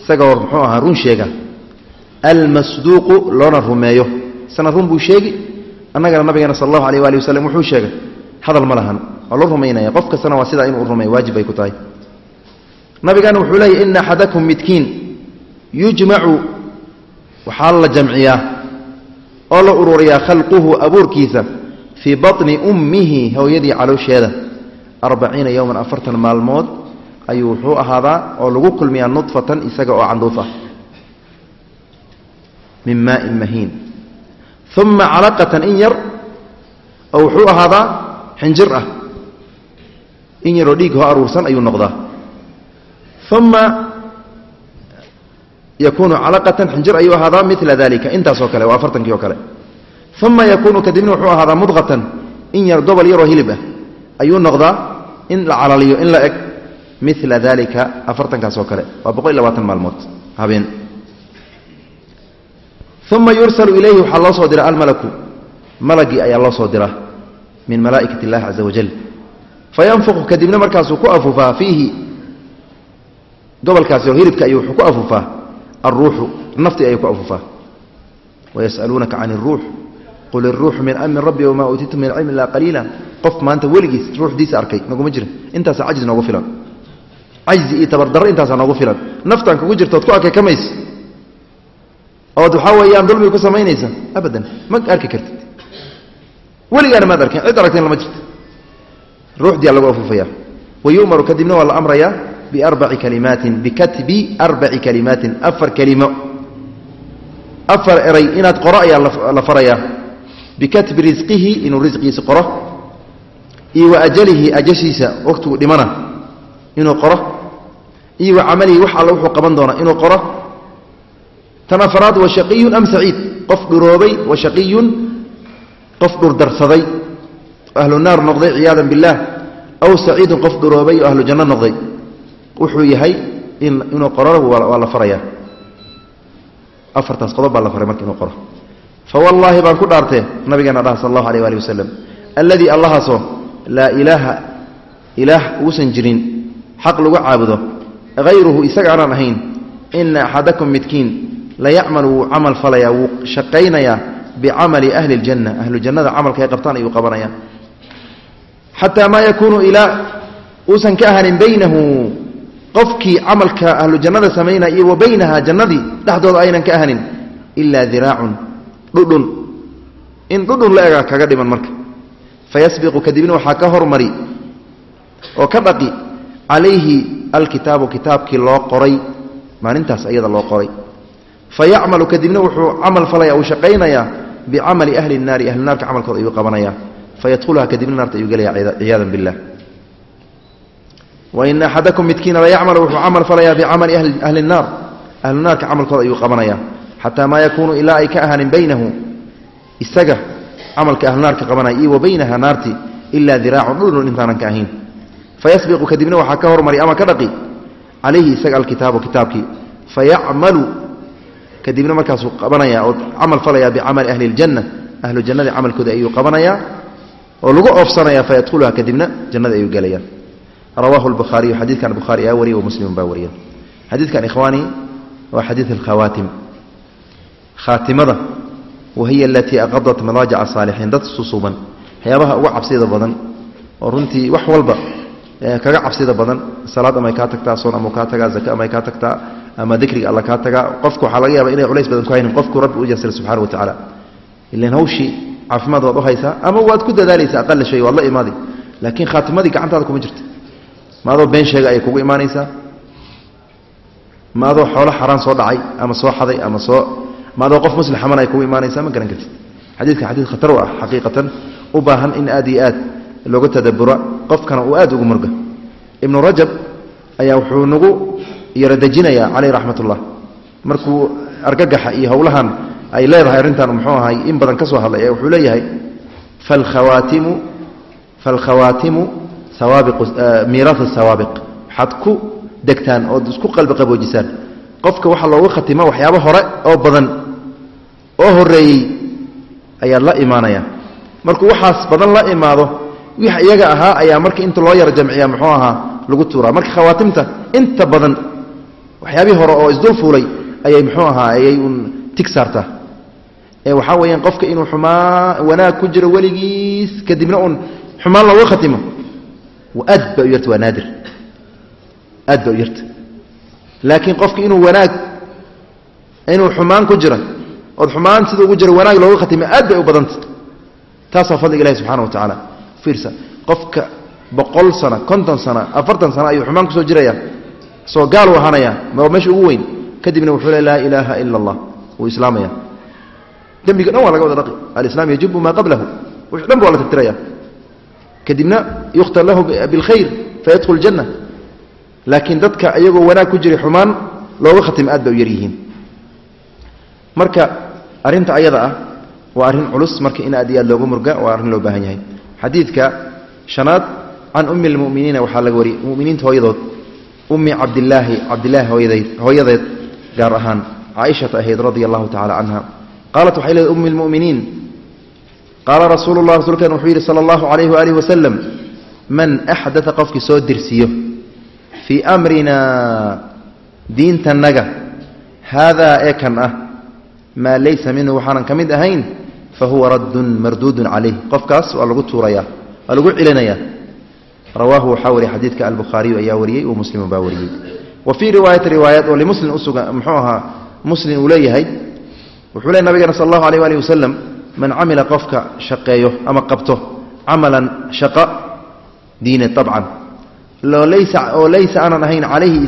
isagoo muxuu ahaa run sheega. Almasduuqu loona rumeeyo. Isna run buu sheegi annagana nabigeena sal allahu aleh waali waslem wuxuu sheegay hadal ma lahan waa loo rumaynaya qof kastana waa sidaa inuu rumeeyo waajib bay ku tahay. Nabigaana wuxuu leeyahy ina axadakum midkiin yujmacu waxaa la jamciyaa oo la ururiyaa khalquhu abuurkiisa fii baطni ummihi hooyadii caloosheeda. Arbaciina yowman afartan maalmood ayuu wuxuu ahaadaa oo lagu kulmiyaa nudfatan isaga oo canduuf ah. Min maain mahiin. Uma calaqatan in yar oo wuxuu ahaadaa xinjir ah. In yaroo dhiig ho aruursan ayuu noqdaa. Uma yakuunu calaqatan xinjir ayuu ahaadaa mila dalika intaasoo kale waa afartankii oo kale uma yakuunu kadibna wuxuu ahaadaa mudqatan in yar gobol yaroo hilib ah ayuu noqdaa in la calaliyo in la eg mila dalika afartankaas oo kale waa boqol iyo maalmood habeen uma yursalu ilayhi waxaa loo soo dira almalaku malagii ayaa loo soo dira min malaa'ikat illahi caza wajal fayanfuqu kadibna markaasuu ku afuufaa fiihi gobolkaasi oo hilibka ayuu wuxuu ku afuufaa alruuxu naftii ayuu ku afuufaa wayas'aluunaka can iruux qul iruuxu min amri rabbi wamaa uutiitu min alcilmi illaa qaliila qof maanta weligiis ruuxdiisa arkay naguma jira intaasaa cajzi noogu filan cajzi iyo tabardarro intaasaa noogu filan naftaan kugu jirta ood ku arkay kamays ood waxaa weeyaan dulmiga ku samaynaysa abadan ma arki kartid weligaana maad arkin cid aragteen lama jirto ruuxdiyaa lagu afuufaya wayu'maru kadibna waa la amrayaa biarbaci kalimaatin bikatbi arbaci kalimaatin afar kelimo afar eray inaad qoro ayaa la farayaa bikatbi risqihi inuu risqiisa qoro iyo wa ajalihi ajashiisa waqtigu dhimana inuu qoro iyo wa camalihi wax alla wuxuu qaban doona inuu qoro tan afaraad wa shaqiyun am saciid qof dhuroobay wa shaqiyun qof dhurdarsaday ahlu naar noqday janno noqday wuxuu yahay inuu qorona waa la farayaa afartaas qodob baa la faray marka inuu qoro. Fawallaahi baan ku dhaartee nabigeena dhaha sal allahu aleh waali wasalam alladii allahaasoo laa ilaaha ilaah uusan jirin xaq lagu caabudo hayruhu isaga aanaan ahayn ina axadakum midkiin layacmalu wuu camal falayaa wuu shaqaynayaa bicamali ahli اljanna ahlu jannada camalka ay qabtaan ayuu qabanayaa xataa maa yakuunu ilaa uusan ka ahanin baynahu qofkii camalka ahlu jannada samaynaya iyo wa baynaha jannadii dhexdooda aynan ka ahanin ilaa diraacun dhudhun. In dhudhun la ega kaga dhiman marka. Fayasbiqu kadibna waxaa ka hormari oo ka dhaqi calayhi alkitaabu kitaabkii loo qoray maalintaas ayada loo qoray. Fayacmalu kadibna wuxuu camal falaya uu shaqaynayaa bicamali ahli naari ahli naarka camalkooda ayuu qabanaya fayadkhuluha kadibna naarta ayuu gelaya ciyaadan billah waina axadakum midkiina layacmalu wuxuu camal falayaa bicamali ahli naar. Ahlu naarka camalkooda ayuu qabanaya. Xataa maa yakuunu ilaa ay ka ahaanin baynahu. Isaga camalka ahlu naarka qabanaya iyo wa naarti ilaa diraacun dhulun intaanan ka ahayn. Fayasbiqu kadibna waxaa ka hormari ama ka dhaqi. Calayhi isaga alkitaabu kitaabkii. Fayacmalu kadibna markaasuu qabanaya oo camal falaya bicamali ahli اljanna ahlu jannadii camalkooda ayuu qabanayaa oo lagu oofsanaya fayadkhuluha kadibna jannada ayuu gelaya rawahu lbukhaariyu xadiidkan bukhaari aa wariya wa muslimun baa wariya xadiidkan ikhwaani waa xadiid alkhawaatim khaatimada wahiya alatii aqadat madaajica saalixiin dad susuuban waxyaabaha ugu cabsida badan oo runtii wax walba kaga cabsida badan salaad amay kaa tagtaa soon ama kaa tagaa zaka amay kaa tagtaa ama dikriga alla kaa tagaa qofka waxaa laga yaaba inay culays badan ku haynin qofku rabbi u jasira subxana wa tacaala ilan hawshii caafimaad waad u haysaa ama waad ku dadaalaysaa aqala shay waad la imaadi laakiin khaatimadii gacantaada kuma jirta ma adoo been sheega ayay kugu imaanaysaa? ma xoolo xaraan soo dhacay ama soo xaday ama soo ma adoo qof muslim xaman ay kugu imaanaysaa? ma garan kartid. Xadiidka xadiid khatar ah xaqiiqatan u baahan in aad iyo aad looga tadabura qofkana uu aad ugu murga. Ibnu rajab ayaa wuxuu nagu yarodejinayaa caleyh raxmat markuu argagaxa iyo howlahan ay leedahay arrintan muxuu ahay in badan ka soo hadlay ee wuxuu leeyahay falkhawaatimu falkhawaatimu miiraat sawaabiq waxaad ku degtaan ood isku qalbi qaboojisaan. Qofka waxaa loogu khatimo waxyaabo hore oo badan oo horeeyey ayaad la imaanaya markuu waxaas badan la imaado wix iyaga ahaa ayaa marka inta loo yaro jamciya muxuu ahaa lagu tuuraa. Marka khawaatimta inta badan waxyaabihii hore oo isdul fuulay ayay muxuu ahaa ayay un tig saartaa. Ee waxaa weeyaan qofka inuu xumaa wanaag ku jiro weligiis kadibna uun xumaan looga khatimo aad ba u yarta waa naadir. Aad ba u yarta laakiin qofka inuu wanaag inuu xumaan ku jira ood xumaan sida ugu jira wanaag looga khatimo aad bay u badanta taasaa fadliga ilahi subxana wa tacaala fiirsa qofka boqol sana konton sana afartan sana ayuu xumaan ku soo jiraya soo gaal u ahaanaya ma meesha ugu weyn. Kadibna wuxuu le laa ilaaha ila allah wuu islaamaya dembiga dhan waa laga wada dhaqi. Alislaam yajibu maa qablahu. Wix dhan ba waa la tirtiraya kadibna yukhtar lahu bilkhayr fayadkhul janna laakiin dadka iyagoo wanaag ku jiray xumaan looga khatima aad bay u yaryihiin. Marka arrinta ayada ah waa arrin culus marka in aad iyo aad looga murga waa arrin loo baahan yahay. Xadiidka shanaad can ummi lmuminiina waxaa laga wariyey muminiinta hooyadood ummi cabdilaahi cabdilaahi hooyadeed hooyadeed gaar ahaan caaishata ahayd radia allahu tacala canha qaalat waxay leedahy ummi lmuminiin qaala rasuulu lah rasuulkeen wuxuu yidhi sala allahu calayhi waalihi wasalam man axdaa qofkii soo dirsiyo fii amrina diintanaga haadaa ee kan ah maa laysa minhu waxaanan ka mid ahayn fahuwa raddun marduudun calayh qofkaas waa lagu tuuraya waa lagu celinaya rawaahu waxaa wariyey xadiidka albukhaariyu ayaa wariyey wa muslimu baa wariyey wa fii riwaayati riwaayat oo limuslim usuga muxuu ahaa muslim uu leeyahay wuxuu leey nabigeena sal allahu alيh alih wasalam man camila qofka shaqeeyo ama qabto camalan shaqa diine abcan oo laysa aanan ahayn calayhi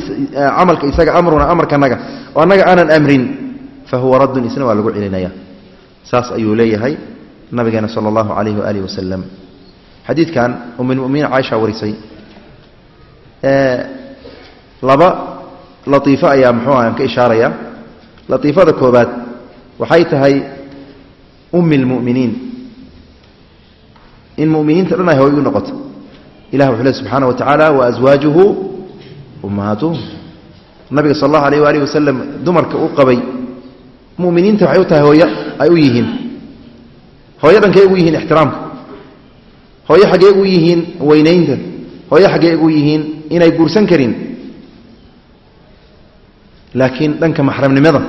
camalka isaga amruna amarkanaga oo annaga aanan amrin fahuwa raddun isna waa lagu celinaya saas ayuu leeyahay nabigeena sala allahu calayhi waaalih wasalam xadiidkan umilmuminiin caaisha warisay laba latiifo ayaa muxuu aan ka ishaaraya latiifada koobaad waxay tahay ummi lmuminiin in muminiinta dhan ay hooy u noqoto. Ilah wuxuu le subxaana wa tacaala waaswaajuhu ummahaatuhum nabiga sal allahu alayh waalih wasalam dumarka u qabay muminiinta waxay u tahay hooyo ay u yihiin. Hooyo dhankay ugu yihiin ixtiraamka. Hooyo xaggee ugu yihiin weynaynta hooyo xaggee ugu yihiin inay guursan karin. Laakiin dhanka maxramnimada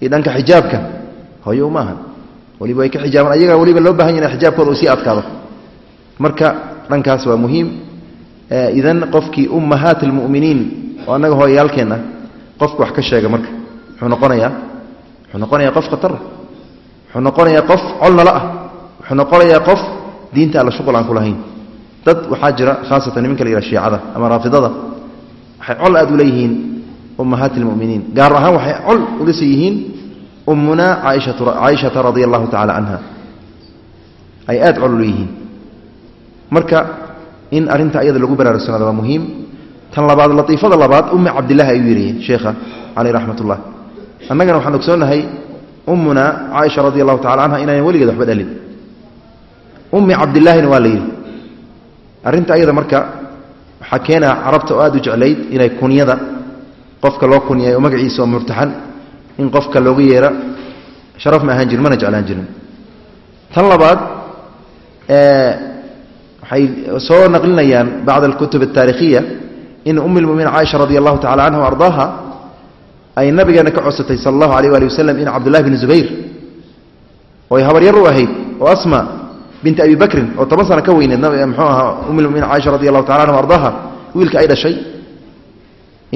iyo dhanka xijaabka hooyo uma ahan waliba way ka xijaaban. Ayagaa waliba loo baahan ya ina xijaabkooda uu sii adkaado. Marka dhankaas waa muhiim. Idan qofkii ummahaat almu'miniin oo annaga hooyayaalkeen ah qofka wax ka sheega marka. Muxuu noqonayaa wuxuu noqonayaa qof khatarah wuxuu noqonayaa qof colnala ah. Wuxuu noqonayaa qof diinta alla shuqul aan ku dad waxaa jira khaasatan nimanka la shiicada ama raafidada waxay col aad u leeyihiin ummahaat almuminiin gaar ahaan waxay col uga sii yihiin ummuna caaishata radia allahu tacala canha ay aad col u leeyihiin marka in arrinta ayada lagu baraarugsanaado waa muhiim tan labaad latiifada labaad ummi cabdillahi ayuu yidhi sheekha caleyh raxmat ullah annagana waxaan ogsoonnahay ummuna caaisha radi allahu tacala canha inaanan weligeed waxba dhalin ummi cabdillaahina waa la yidhi arrinta ayada marka waxaa keenaa carabta oo aad u jeclayd inay kunyada qofka loo kunyayo magaciisa oo murtaxan in qofka looga yeera sharaf ma ahaan jirin mana jeclaan jirin. Tan labaad waxay soo naqlinayaan bacd alkutub altaarikhiya in um lmuminiin caaisha radi allahu tacala canha ardaaha ay nabigeena ka codsatay sala allahu alayh ali wasalam in cabdullahi bni zubayr oy habaryar u ahayd oo asma binti abi bakrin oo toban sano ka weyneed mxuu ahaa umilmuminiin caaisha radi allahu tacala anha ardaha wiilka ay dhashay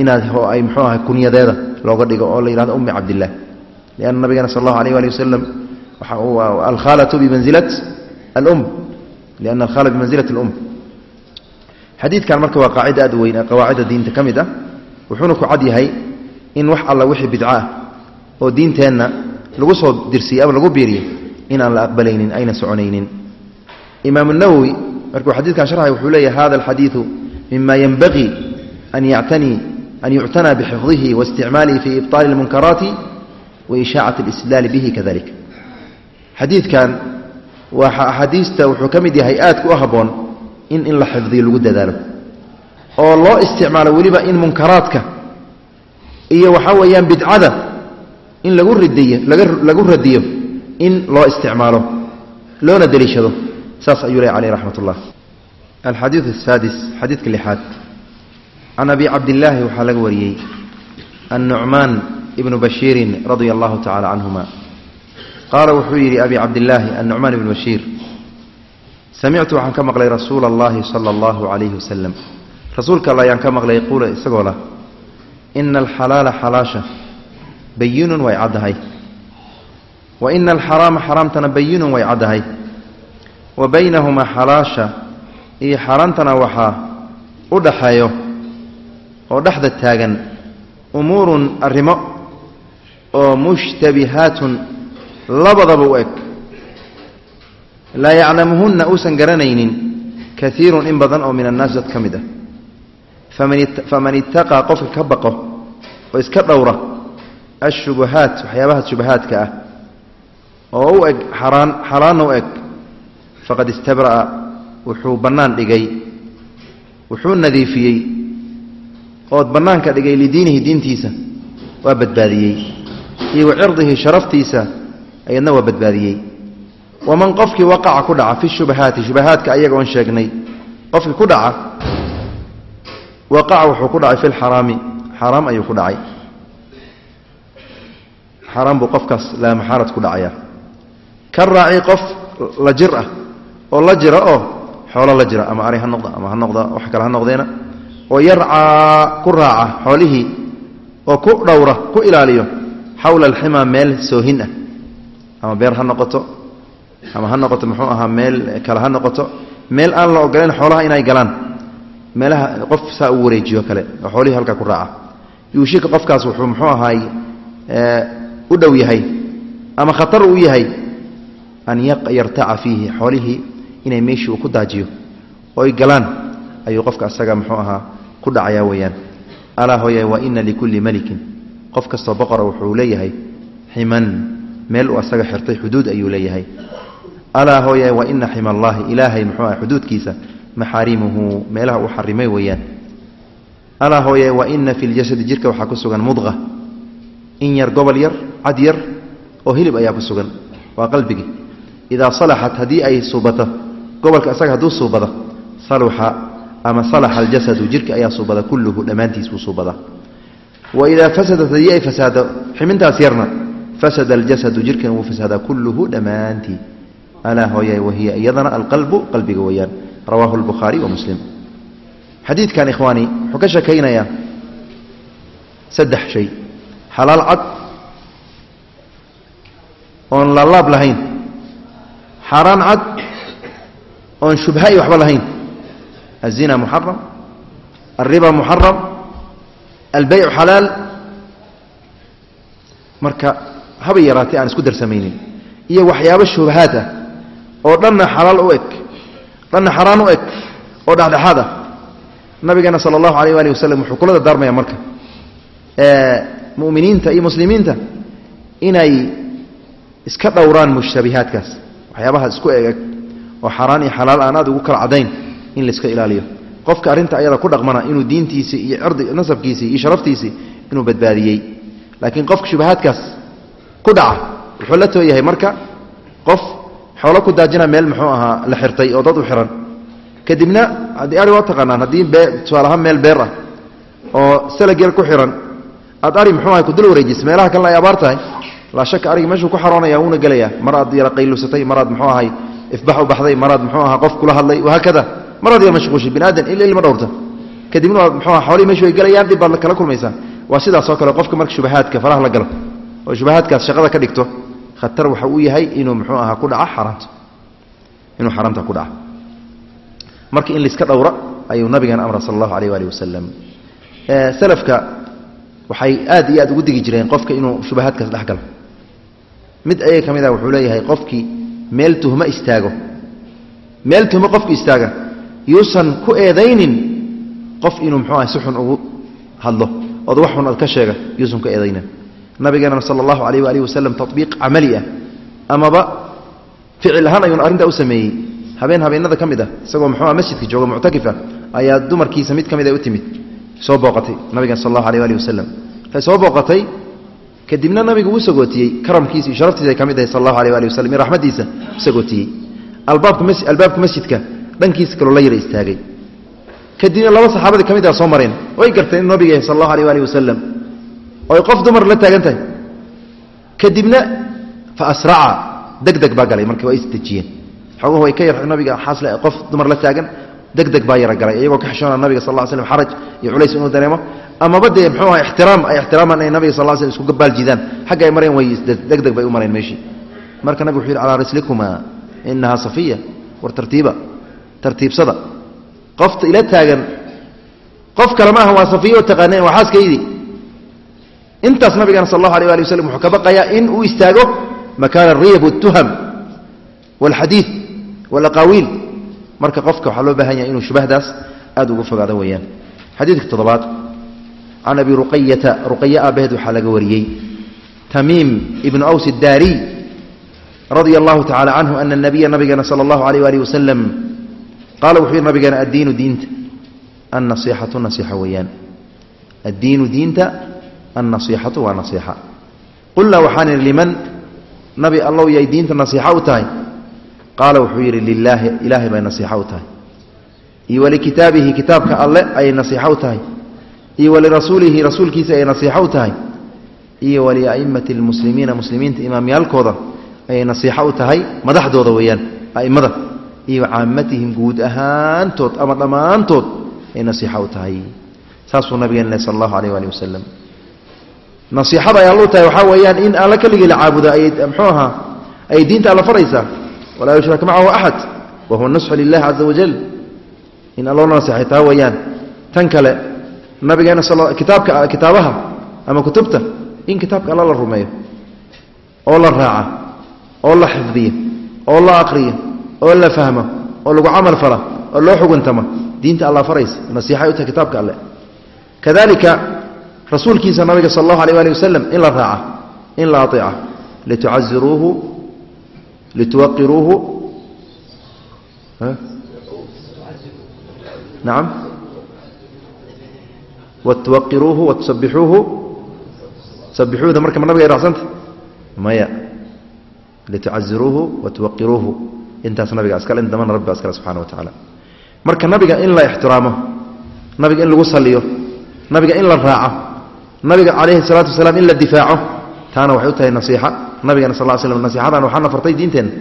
inaad ay mxuu ahay kunyadeeda looga dhigo oo la yihahdo ummi cabdillaah lianna nabigana sal allahu alayh ali wasalam alkhaalatu bimanzilat alum lianna alkhaala bimanzilat alum xadiidkan marka waa qaacida aad weyn qawaacida diinta ka mid ah wuxuuna ku cad yahay in wax alla wixii bidco ah oo diinteenna lagu soo dirsiyey ama lagu biiriyey inaan la aqbalaynin ayna soconaynin. Imaam nawowi markuu xadiidkan sharxay wuxuu leeyahy hada alxadiidu mima yenbagii an yactanii an yuctanaa bixifdihi waisticmaalihi fii ibطaali اlmunkaraati wa ishaacat اlislaali bihi kadalik xadiidkan waa axaadiista wuxuu ka mid yahay aadka u haboon in in la xifdiyo lagu dadaalo oo loo isticmaalo weliba in munkaraadka iyo waxaa weeyaan bidcada in lagu ridiyo lagu radiyo in loo isticmaalo loona deliishado saas ayuu leh aleyh raxmat ullah alxadiiu asaadis xadiidka lixaad can abi cabdillaahi waxaa laga wariyey annucmaan ibnu bashiirin radia allahu tacala canhuma qaala wuxuu yidhi abi cabdillaahi annucmaan ibnu bashiir samictu waxaan ka maqlay rasuula allahi sala allahu calayhi wasalam rasuulka alla ayaan ka maqlay quula isagoo lah ina alxalaala xalaasha bayinun way caddahay wa ina alxaraama xaraamtana bayinun way caddahay wa baynahumaa xalaasha iyo xaaraantana waxaa u dhaxeeyo oo dhexda taagan umuurun arrimo oo mushtabihaatun labadaba u eg. Laa yaclamuhunna uusan garanaynin kaiirun in badan oo min annaasi dad ka mid ah. Faman itaqaa qofka ka baqo oo iska dhowra ashubuhaat waxyaabaha shubahaadka ah oo u eg xaraan xaaraanna u eg faqad istabra'a wuxuu bannaan dhigay wuxuu nadiifiyey ood bannaanka dhigay lidiinihi diintiisa waa badbaadiyey. Iyo wa cirdihi sharaftiisa ayadna waa badbaadiyey. Waman qofkii waqaca ku dhaca fi shubahaati shubahaadka ayaga oon sheegnay qofkii ku dhaca waqaca wuxuu ku dhacay fi lxaraami xaraam ayuu ku dhacay. Xaraam buu qofkaas laamaxaarad ku dhacaya ka raaci qof la jir ah oo la jira oo xoolo la jira ama ari ha noqda ama ha noqda wax kale ha noqdeena oo yarcaa ku raaca xoolihii oo ku dhowra ku ilaaliyo xawla alximaa meel soohin ah. Ama beer ha noqoto ama ha noqoto muxuu ahaa meel kale ha noqoto meel aan la ogolayn xoolaha inay galaan. Meelaha qof saa u wareejiyo kale oo xoolihii halkaa ku raaca. Yuushika qofkaas wuxuu muxuu ahaay u dhow yahay ama khatar uu yahay an yartaca fiihi xoolihii inay meeshii uu ku daajiyo oy galaan ayuu qofka asaga muxuu ahaa ku dhacaya weeyaan. Alaa hooye wa ina likulli melikin qof kastoo boqora wuxuu leeyahay ximan meel uu asaga xirtay xuduud ayuu leeyahay. Alaa hooye wa ina xima allaahi ilaahay muxuu aha xuduudkiisa maxaarimuhu meelaha uu xarimay weeyaan. Alaa hooye wa ina fi ljasadi jirka waxaa ku sugan mudqa. In yar gobol yar cad yar oo hilib ayaa ku sugan. Waa qalbigii idaa salaxat haddii ay suubato gobolka isaga hadduu suubado saluxa ama salaxa aljasadu jirka ayaa suubada kulluhu dhammaantiis wuu suubada wa idaa fasadat haddii ay fasaado ximintaas yarna fasada aljasadu jirkan wuu fasaadaa kulluhu dhammaantii. Alaa hooye wahiya iyadana alqalbu qalbiga weeyaan. Rawaahu albukhaari wa muslim. Xadiidkan ikhwaani wuxuu ka sheekaynayaa saddex shay. Xalaal cad oon laalaab lahayn. Xaaraan cad oon shubha iyo waxba lahayn الزina muxaram الriba muxaram albeycu xalaal marka haba yaraatay aan isku darsamaynin iyo waxyaabo shubahaad ah oo dhanna xalaal u eg dhanna xaraan u eg oo dhexdhexaad ah nabigeena sala allahu alayh waali wasalam wuxuu kula dardaarmaya marka muminiinta iyo muslimiinta inay iska dhowraan mushtabihaadkaas waxyaabaha isku egeg oo xaaraan iyo xalaal aan aad ugu kala cadayn in laiska ilaaliyo. Qofka arrinta ayada ku dhaqmana inuu diintiisii iyo nasabkiisii iyo sharaftiisii inuu badbaadiyey. Laakiin qofka shubahaadkaas ku dhaca wuxuu la tooyahay marka qof xoolo ku daajina meel muxuu ahaa la xirtay oo dad u xiran. Kadibna haddii ari waa taqaanaan haddii bee tusaale ahaan meel beer ah oo salageel ku xiran aad ari muxuu ahay kudul wareejisa meelaha kalena ay abaar tahay laa shaka arigi meeshuu ku xaroonaya wuuna gelaya mar aad yara qaylusatay mar aad muxuu ahay ifbax u baxday maraad muxuu ahaa qof kula hadlay wahaakada maraad yaa mashquushay bini aadan ila ilma dhowrta kadibna aha xoolihii meeshu ay galayaan dhib baad kala kulmaysaa. Waa sidaasoo kale qofka marka shubahaadka faraha la galo oo shubahaadkaas shaqada ka dhigto khatar waxa uu yahay inuu muxuu ahaa ku dhaca xaaraanta inuu xaaraanta ku dhaca. Marka in laiska dhowra ayuu nabigan amra sala allahu alayh waalihi wasalam salafka waxay aad iyo aad ugu digi jireen qofka inuu shubahaadkaas dhex galo. Mid ayaga ka mid ah wuxuu leeyahay qofkii meel tuhmo istaago. Meel tuhmo qofku istaaga yuusan ku eedaynin qof inuu muxuu aha si xun ugu hadlo. Ood wax xun ad ka sheega yuusan ku eedaynin. Nabigeena sala allahu alayh waalihi wasalam tabiiq camali ah. Amaba ficil ahaan ayuuna arrintaa u sameeyey. Habeen habeenada ka mid ah isagoo muxuu aha masjidka jooga muctakifa ayaa dumarkiisa mid ka mid a u timid. Soo booqatay nabigan sal allahu aleh alih wasalam waxay soo booqatay kadibna nabigu uu sagootiyey. Karamkiisa iyo sharaftiisa ay ka mid ahay sal allahu aleh alih wasalam iyo raxmadiisa u sagootiyey. Albaabka masjidka dhankiisa kaloo la yara istaagay. Kadibna laba saxaabadii ka mid ah soo mareen. Way garteen inuu nabiga yahay sal allahu aleh alih wasalam oy qof dumar la taagan tahay. Kadibna fa asraca. Deg deg baa galay marka waa isdejiyeen xoguhu way ka yar nabiga xaasle qof dumar la taagan degdeg baa yara galay. Iyagoo ka xishoona nabiga sal ll slm xaraj iyo culays inuu dareemo. Amaba dee mxuu aha ixtiraam ay ixtiraamaan inay nabiga sal slm isku gabaal xagga ay mareen way degdeg bay u mareen meeshii. Marka nabigu wuxuu yidhi calaa rislikuma? Inahaa safiya. War tartiiba tartiibsada. Qofta ila taagan qof kale maaha waa safiyo taqaaneen waa xaaskaydii. Intaas nabigana sal allahu alay ali waslm wuxuu ka baqayaa in uu istaago makaana ariyab watuham walxadiid walaqaawiil marka qofka waxaa loo baahan yahay inuu shubahdaas aad uga fogaado weeyaan. Xadiidka toddobaad. Can abi ruqayata ruqaya aabbaheed waxaa laga wariyey. Tamiim ibnu aws daariy radia allahu tacala canhu ana nabiya nabigana sala allahu alayh alih wasalam qaala wuxuu yidhi nabigeena addiinu diinta annasiixatu nasiixa weeyaan addiinu diinta annasiixatu waa nasiixa qulnaa waxaan idhi liman nabi allow yay diinta nasiixa u tahay qaala wuxuu yidhi lilaahi ilaahay bay nasiixo u tahay iyo walikitaabihi kitaabka alle ayay nasiixo u tahay iyo walirasuulihi rasuulkiisa ayay nasiixo u tahay iyo walia'immati lmuslimiina muslimiinta imaamyaalkooda ayay nasiixo u tahay madaxdooda weeyaan a'immada iyo caamatihim guud ahaantood ama dhammaantood ay nasiixo u tahay. Saasuu nabigeen leh sal allahu alayh waali wasalam nasiixada ay allu tahay waxaa weeyaan in alla keligii la caabudo ayay mxuu ahaa ayay diinta alla faraysaa walaa yushrak macahu axad wa huwa nasxu lilahi caza wajal in alloo naseexay taa weeyaan. Tan kale nabigeena kitaabka kitaabaha ama kutubta in kitaabka alla la rumeeyo oo la raaca oo la xifdiyo oo la aqriyo oo la fahmo oo lagu camal fala oo loo xuguntamo diinta alla faraysa nasiixay u tahay kitaabka alle. Kadalika rasuulkiisa nabiga sal allahu alيh ali wasalam in la raaca in la aطeeca litucaziruuhu lituwaqiruuhu nacam watuwaqiruuhu watusabixuuhu sabixuuda marka ma nabiga ay racsanta maya. Litucaziruuhu watuwaqiruuhu intaas nabiga askale in dambana rabbiga askale subxana wa tacaala. Marka nabiga in la ixtiraamo nabiga in lagu saliyo nabiga in la raaco nabiga calayhi salaatu wasalaam in la difaaco taana waxay u tahay nasiixa. Nabigana sal l slm nasiixadan waxaana fartay diinteenna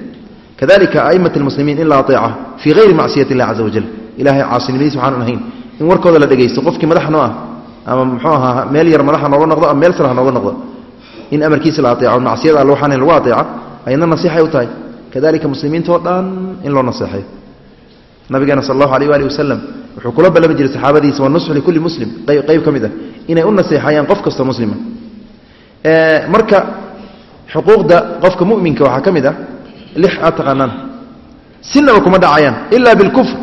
kadalika a'imat almuslimiin in la ateeca fii hayri macsiyat illah caza wajal ilahay caasinimadiis waxaanan ahayn. In warkooda la dhegaysto qofkii madax ah ama muxuu ahaa meel yar madaxa nooga noqdo ama meel sar ha nooga noqdo in amarkiisa la aeeco macsiyada alle waxaan lagu aeeca ayadna nasiixay u tahay kadalika muslimiintoo dhan in loo naseexayo nabigeena sal allahu alayh waali wasalam wuxuu kula ballami jiray saxaabadiisa wanusxu likulli muslim. Qayb ka mid ah. Inay u naseexayaan qof kastoo muslima. Marka xuquuqda qofka muminka waxaa ka mid ah lix aad taqaanaan. Sinaba kuma dhacayaan ilaa bilkufr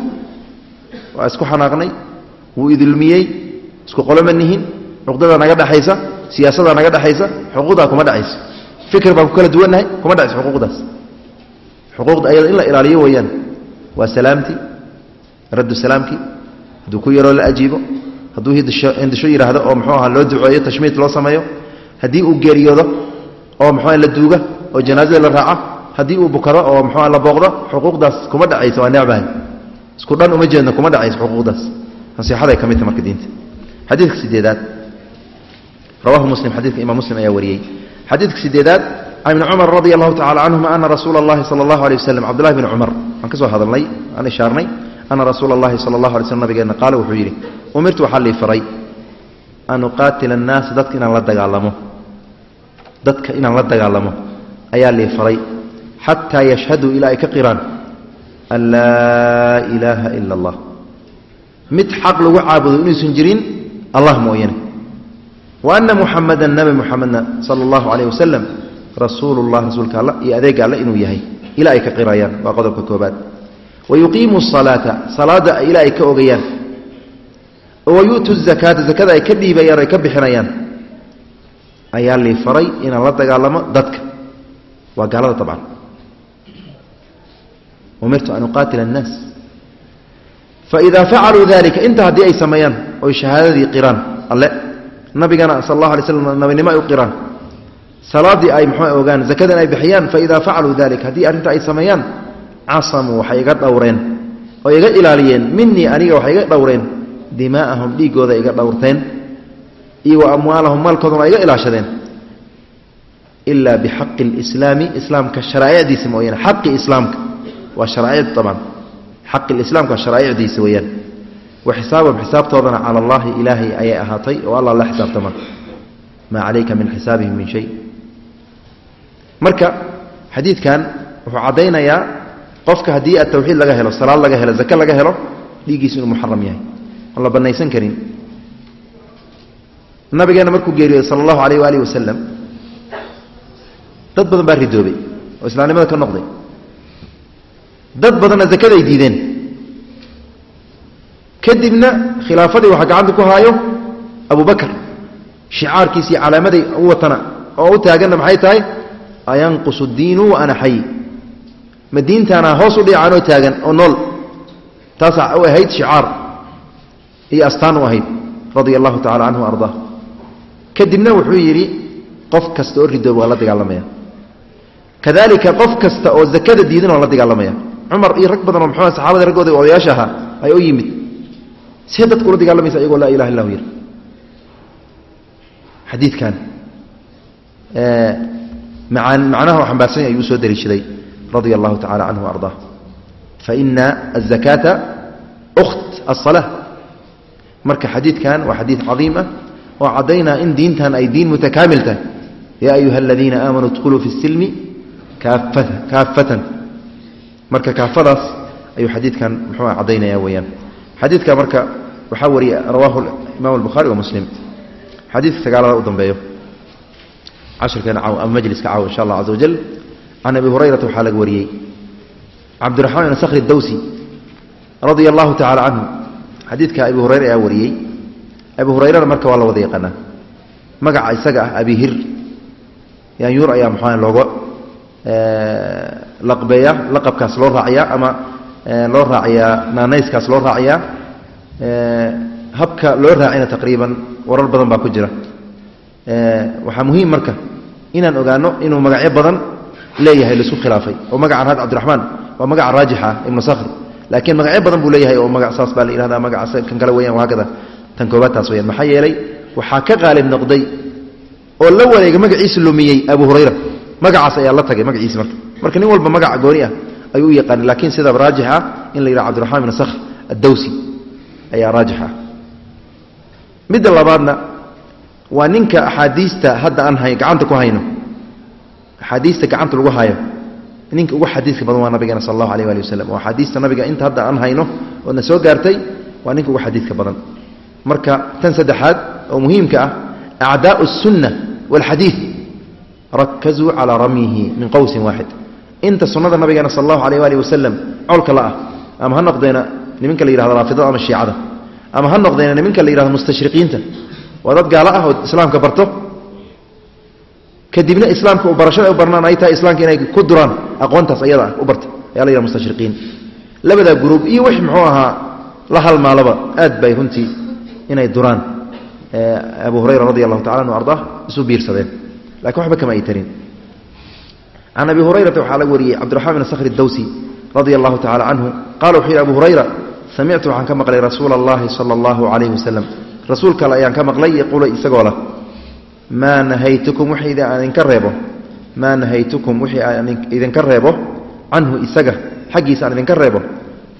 waa isku xanaaqnay wuu idulmiyey isku qoloma nihin cuqdadaa naga dhexaysa siyaasadaa naga dhexaysa xuquuqdaa kuma dhacaysa fikr baan ku kala duwannahay kuma dhacaysa xuquuqdaas xuquuqda ayada in la ilaaliyo weeyaan waa salaamtii raddu salaamkii hadduu ku yaroo la ajiibo hadduu hindisho yidhaahdo oo muxuu aha loo duceeyo tashmiid loo sameeyo haddii uu geeriyoodo oo muxua la duuga oo janaazada la raaca haddii uu bukado oo muxua la booqdo xuquuqdaas kuma dhacaysa waa necbahay isku dhan uma jeedno kuma dhacaysa xuquuqdaas. Nasiixaday ka mid tahay marka diinta. Xadiidka sideedaad. Rawahu muslim xadiidka imaam muslim ayaa wariyey. Xadiidka sideedaad ibni cumar radia allahu tacala canhuma ana rasuula allahi sala allahu alay waslem cabdullahi bni cumar waan ka hadalnay aan ishaarnay ana rasuula allahi sala allahu alay slm nabigeenna qaala wuxuu yidhi umirtu waxaa lii faray an uqaatila annaasa dadka inaan la dagaalamo. Dadka inaan la dagaalamo ayaa lii faray xataa yashhaduu ilaa ay ka qiraan an laa ilaaha ila allah mid xaq lagu caabudo inuusan jirin allah mooyane. Wa ana muxamadan nabi muxamedna sala allahu calayh wasalam rasuulullah rasuulka alla iyo adeega alle inuu yahay. Ilaa ay ka qirayaan waa qodobka koobaad. Wa yuqiimu salaata salaada ilaa ay ka ogayaan. Wa yu'tu zakaata zakada ay ka dhiibayaan o ay ka bixinayaan. Ayaa lii faray inaan la dagaalamo dadka. Waa gaalada abcan umirtu an uqaatila annaas. Faidaa facaluu dalika inta haddii ay sameeyaan oy shahaadadii qiraan alle. Nabigana sal allahu alay slam nabinimo ay u qiraan salaadii ay muxuu ogaan zakadan ay bixiyaan faidaa facaluu dalika haddii arrinta ay sameeyaan casamuu waxay iga dhowreen. Oo iga ilaaliyeen minii aniga waxay iga dhowreen dimaa'ahum dhiiggooda iga dhowrteen. Iyo wa amwaalahum maalkooduna iga ilaashadeen. Ilaa bixaqi lislaami islaamka sharaa'icdiisa mooyaane xaqi islaamka. Waa sharaa'icd aban xaqi lislaamka waa sharaa'icdiisa weeyaan. Wa xisaabtoodana cala allahi ilaahay ayay ahaatay oo allah la xisaabtama maa calayka min xisaabihim min shay marka xadiidkan wuxuu caddaynayaa qofka haddii atawxiid laga helo salaad laga helo zake laga helo dhiiggiisu inuu muxaram yahay. Oon la banaysan karin. Nabigeena markuu geeriyooday sala allahu alayh waalihi wasalam dad badan baa ridoobay oo islaamnimada ka noqday. Dad badanna zakaday diideen. Kadibna khilaafadii waxaa gacanta ku haayo abu bakar shicaarkiisii calaamaday u watana oo u taaganna maxay tahay ayanqusu diinu wa ana xay? Ma diintaana hoos u dhicaanoo taagan oo nool. Taasaa u ahayd shicaar. Iyo astaan u ahayd radia allahu tacala canhu ardaa kadibna wuxuu yidhi qof kasta oo ridooba waa la dagaalamaya. Kadalika qof kasta oo zakada diidan waa la dagaalamaya. Cumar iyo rag badan oo muxuu saxaabada raggooda odayaasha ahaa ay u yimid. See dadku ula dagaalamaysa iyagoo laa ilaha illahu yir. Xadiidkan macnaha oo xambaarsan ayuu u soo daliishaday radia allahu tacala canhu ardaa faina azakaata ukht asala marka xadiidkan waa xadiid cadiim ah oo caddaynaa in diintan ay diin mutakaamil tahay. Yaa ayuha aladiina aamanuu idkhuluu fi silmi kaafatan marka kaafadaas ayuu xadiidkan muxuu caddaynaya weeyaan. Xadiidka marka waxaa wariye rawaahu imaam albukhaari wa muslim. Xadiidka sagaalada u dambeeyo ama majliska insha allah caza wajal can abi hurayrata waxaa laga wariyey. Cabdiraxmaan ibn sakhri dawsi radia allahu tacala canhu xadiidka abi hurayra ayaa wariyey. Abi hurayrana marka waa la wada yaqaanaa. Magaca isaga ah abihir yaanyuur ayaa muxua looga laqbeeya laqabkaas loo raaciyaa ama loo raaciyaa naanayskaas loo raaciyaa habka loo raacina taqriiban warar badan baa ku jira waxaa muhiim marka inaan ogaano inuu magacyo badan leeyahay la isku khilaafay oo magacan had cabdiraxmaan waa magaca raajixa ibnu sakhr laakiin magacyo badan buu leeyahay oo magac saas baa la yihahda magaca kan kale weyan haakada tan koobaad taas weyaan maxaa yeelay waxaa ka qaalib noqday oo la wareega magaciisa lumiyey abu hurayra. Magacaas ayaa la tagay magaciisi marka. Marka nin walba magaca gooni ah ayuu u yaqaanay laakiin sida raajix ah in la yidhaha cbdiraxmaan ibn sakhr addawsi ayaa raajix ah. Midda labaadna waa ninka axaadiista hadda aan hay gacanta ku hayno. Axaadiista gacanta lagu hayo. Ninka ugu xadiidka badan waa nabigeena sal allahu aleyh waali waslm oo axaadiista nabiga inta hadda aan hayno oodna soo gaartay waa ninka ugu xadiidka badan. Marka tan saddexaad oo muhiimka ah acdaau اsunna wاlxadiid rakazuu calaa ramyihi min qowsin waaxid inta sunnada nabigeena sal allahu aleyh waali wasalam colka laah ama ha noqdeena niminka la yihahdo raafidada ama shiicada ama ha noqdeena niminka la yihahdo mustashriqiinta waa dad gaalo ah oo islaamka barto. Kadibna islaamka barashada u barnaan ay tahay islaamka inay ku duraan aqoontaas ayada u barta ayaa la yihahda mustashriqiin labadaa gruub iyo wix muxuu ahaa la halmaalaba aad bay runtii inay duraan. Abu hurayra radi allahu tacala anu ardaa isu biirsadeen. Lakin waxba kama ay tarin. Can abi hurayrata waxaa laga wariyey cabdiraxmaan bin sakhri dawsi radia allahu tacala canhu qala wuxuu yidhi abu hurayra samictu waxaan ka maqlay rasuula allahi sala allahu calayhi wasalam rasuulka ale ayaan ka maqlay yaquula isagoo lah maa nahaytukum aan idinka reebo maa nahaytukum wixii aan idinka reebo canhu isaga xaggiisa aan idinka reebo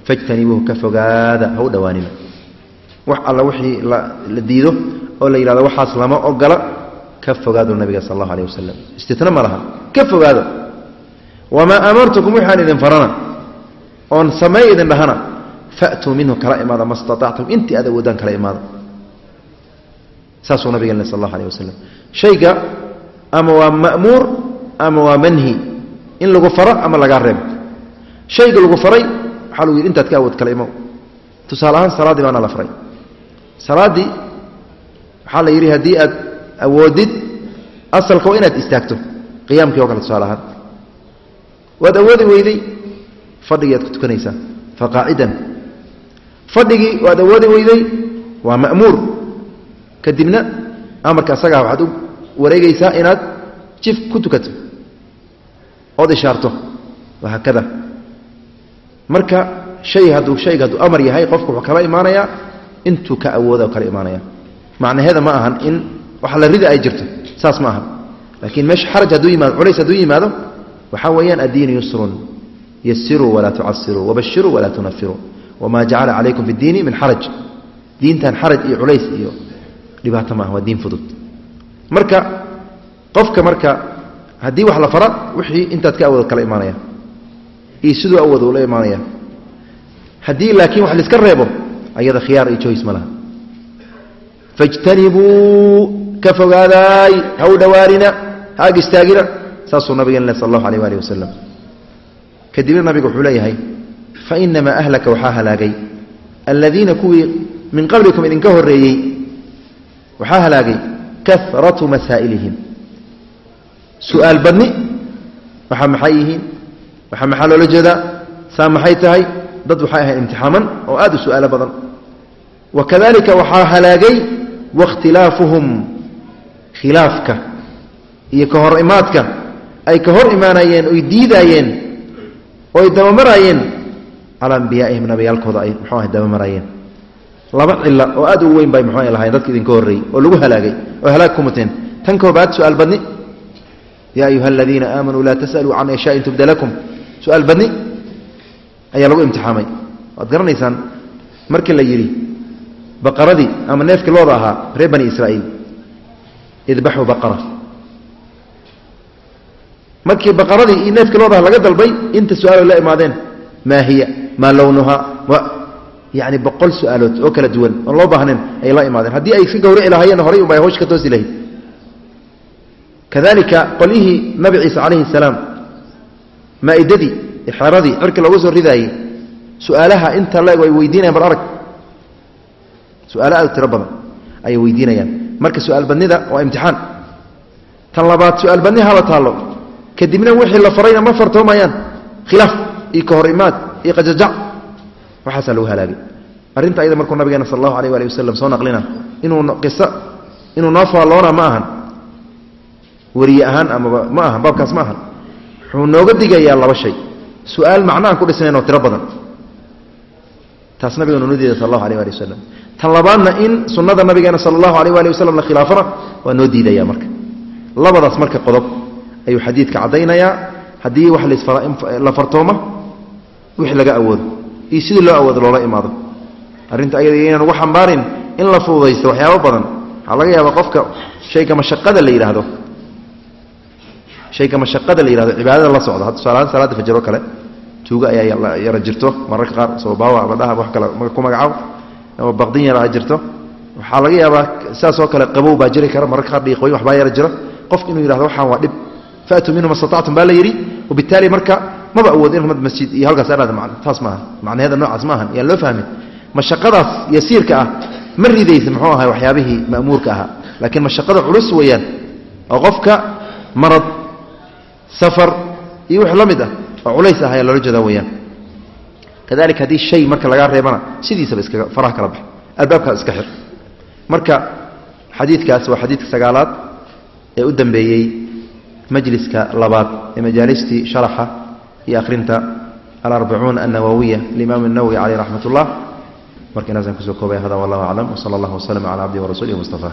fajtanibuuhu ka fogaada ha u dhowaanina wax alla wixii la diido oo la yidhahdo waxaas lama ogola ka fogaado nabiga sal allahu aleh wasalam istitna ma laha ka fogaado. Wamaa amartukum waxaan idin farana oon sameey idin dhahana faatuu minhu kala imaada ma staactum intii aad awoodaan kala imaada saasuu nabiga sal allahu aleh wasalam shayga ama waa ma'muur ama waa manhi in lagu faro ama lagaa reebo shayga lagu faray waxaa lagu yidhi intaad ka awood kala imow. Tusaale ahaan salaaddii baana la faray. Salaaddii waxaa la yidhi haddii aad awoodid asalka waa inaad istaagto. Qiyaamkii oo kale tusaale ahaan. Waad awoodi weyday fadhigii aad ku tukanaysaa faqaacidan fadhigii waad awoodi weyday waa ma'muur kadibna amarka asagaa waxaad u wareegaysaa inaad jif ku tukato. Ood ishaarto. Wahaakada marka hay hadduu shayga hadduu amar yahay qofku wuxuu kala imaanayaa intuu ka awooda kala imaanaya. Macnaheeda ma ahan in wax la rida ay jirto. Saas ma aha laakiin meesha xaraj hadduu yimaado culays hadduu yimaado waxaa weeyaan addiinu yusrun. Yasiruu walaa tucasiruu wabashiruu walaa tunafiruu wamaa jacala calaykum fi ddiini min xaraj. Diintan xaraj iyo culays iyo dhibaato maaha waa diin fudud. Marka qofka marka haddii wax la fara wixii intaad ka awoodo kala imaanaya. Iyo siduu awoodo ula imaanaya. Haddii laakiin wax laiska reebo ayada khiyaar iyo joys ma laha. Fajtanibuu ka fogaadaay ha u dhowaanina ha ag istaagina saasuu nabigeen le sal allahu aleh waali wasalam kadibna nabigu wuxuu leeyahay fainamaa ahlaka waxaa halaagay aladiina kuwii min qablikum idinka horreeyey waxaa halaagay karatu masaa'ilihim. Su'aal badni waxaa maxay yihiin? Waxaa maxaa loola jeedaa? Saa maxay tahay? Dad waxay ahayn imtixaaman oo aad u su'aalo badan. Wa kadalika waxaa halaagay wakhtilaafuhum khilaafka iyo ka hor imaadka. Ay ka hor imaanayeen oy diidaayeen oy dabamaraayeen calaa ambiyaaihim nabiyaalkooda ay muxuu ahay dabamaraayeen laba cilo oo aad u weyn bay muxuu lahayn dadka idinka horreeyey oo lagu halaagay oo halaag ku tan koobaad su'aal badni. Yaa ayuha aladiina aamanuu laa tas'aluu can ashaain tubda lakum. Su'aal badni ayaa lagu imtixaamay. Waad garanaysaan markii la yidhi baqaradii ama neefkii looda ahaa reer bani israa'iil idbaxuu baqara. Markii baqaradii iyo neefkii looda aha laga dalbay inta su'aalood la imaadeen maa hiya? Maa lownuhaa yani boqol su'aalood oo kala duwan oon loo baahnayn ayay la imaadeen. Haddii ay iska gawrici lahaayeen horay unbay hawsh ka toosi lahayd. Kadalika qolyihii nabi ciise calayhi salaam maa'idadii ixeradii cirki looga soo ridaayey su'aalaha inta leeg ay weydiinayan bar arag. Su'aalo aad tiro badan ayay weydiinayaan. Marka su'aal waa imtixaan. Tan labaad su'aal hala taallo. Kadibna wixii la farayna ma fartoomayaan. Khilaaf iyo ka imaad iyo qajajac waxaasaa lagu halaagay arrinta ayada markuu nabigeena sal allahu alayh waali wasalam soo naqlina inuu qiso inuu noo faalloona ma ahan. Weriye ahaan amaba ma ahan baabkaas ma ahan. Wuxuu nooga digayaa laba shay. Su'aal macnaaan ku dhisnayn oo tiro badan. Taas nabigeenu noo diiday sal allahu aleh waali wasalam tan labaadna in sunnada nabigeena sala allahu alayh waali wasalam la khilaafana waa noo diidaya marka. Labadaas marka qodob ayuu xadiidka caddaynayaa haddii wax la fartooma wixii laga awoodo iyo sidii loo awoodo loola imaado. Arrinta ayada inaan ugu xambaarin in la fududaysto waxyaabo badan waxaa laga yaabaa qofka shayga mashaqada la yidhaahdo shayga mashaqada la yihahdo cibaadada la socda. Tusaalahaan salaada fajro kale tuugo ayaa yara jirto mararka qaar soobaawa ama dhahab wax kale ku magacaabo ama baqdin yara jirto. Waxaa laga yaabaa sidaas oo kale qabow baa jiri kara mararka qaar dhiiqooyin waxbaa yara jira. Qofka inuu yihahdo waxaan waa dhib. Faatuu minhu ma statactum baa la yidhi wabitaali marka maba awood in masjid iyo halkaas adhada taas maaha. Macnaheeda noocaas maahan yaan loo fahmin. Mashaqadaas yasiirka ah ma ridaysa muxuu ahay waxyaabihii ma'muurka ahaa. Laakiin mashaqada culus weeyaan oo qofka marad safar iyo wix la mid ah oo culays ah ayaa loola jeedaa weyaan kadalika haddii shay marka lagaa reebana sidiisaba iskaga faraha kala bax albaabkaa iska xir. Marka xadiidkaas waa majliska labaad ee majaalistii sharaxa iyo akhrinta alarbacuun annawawiya limaam اnawowi caleyh raxmat اllah marka intaasaan ku soo koobaya hada wallah aclam wsala allah waslama cala cabdihi warasuulih mustafa.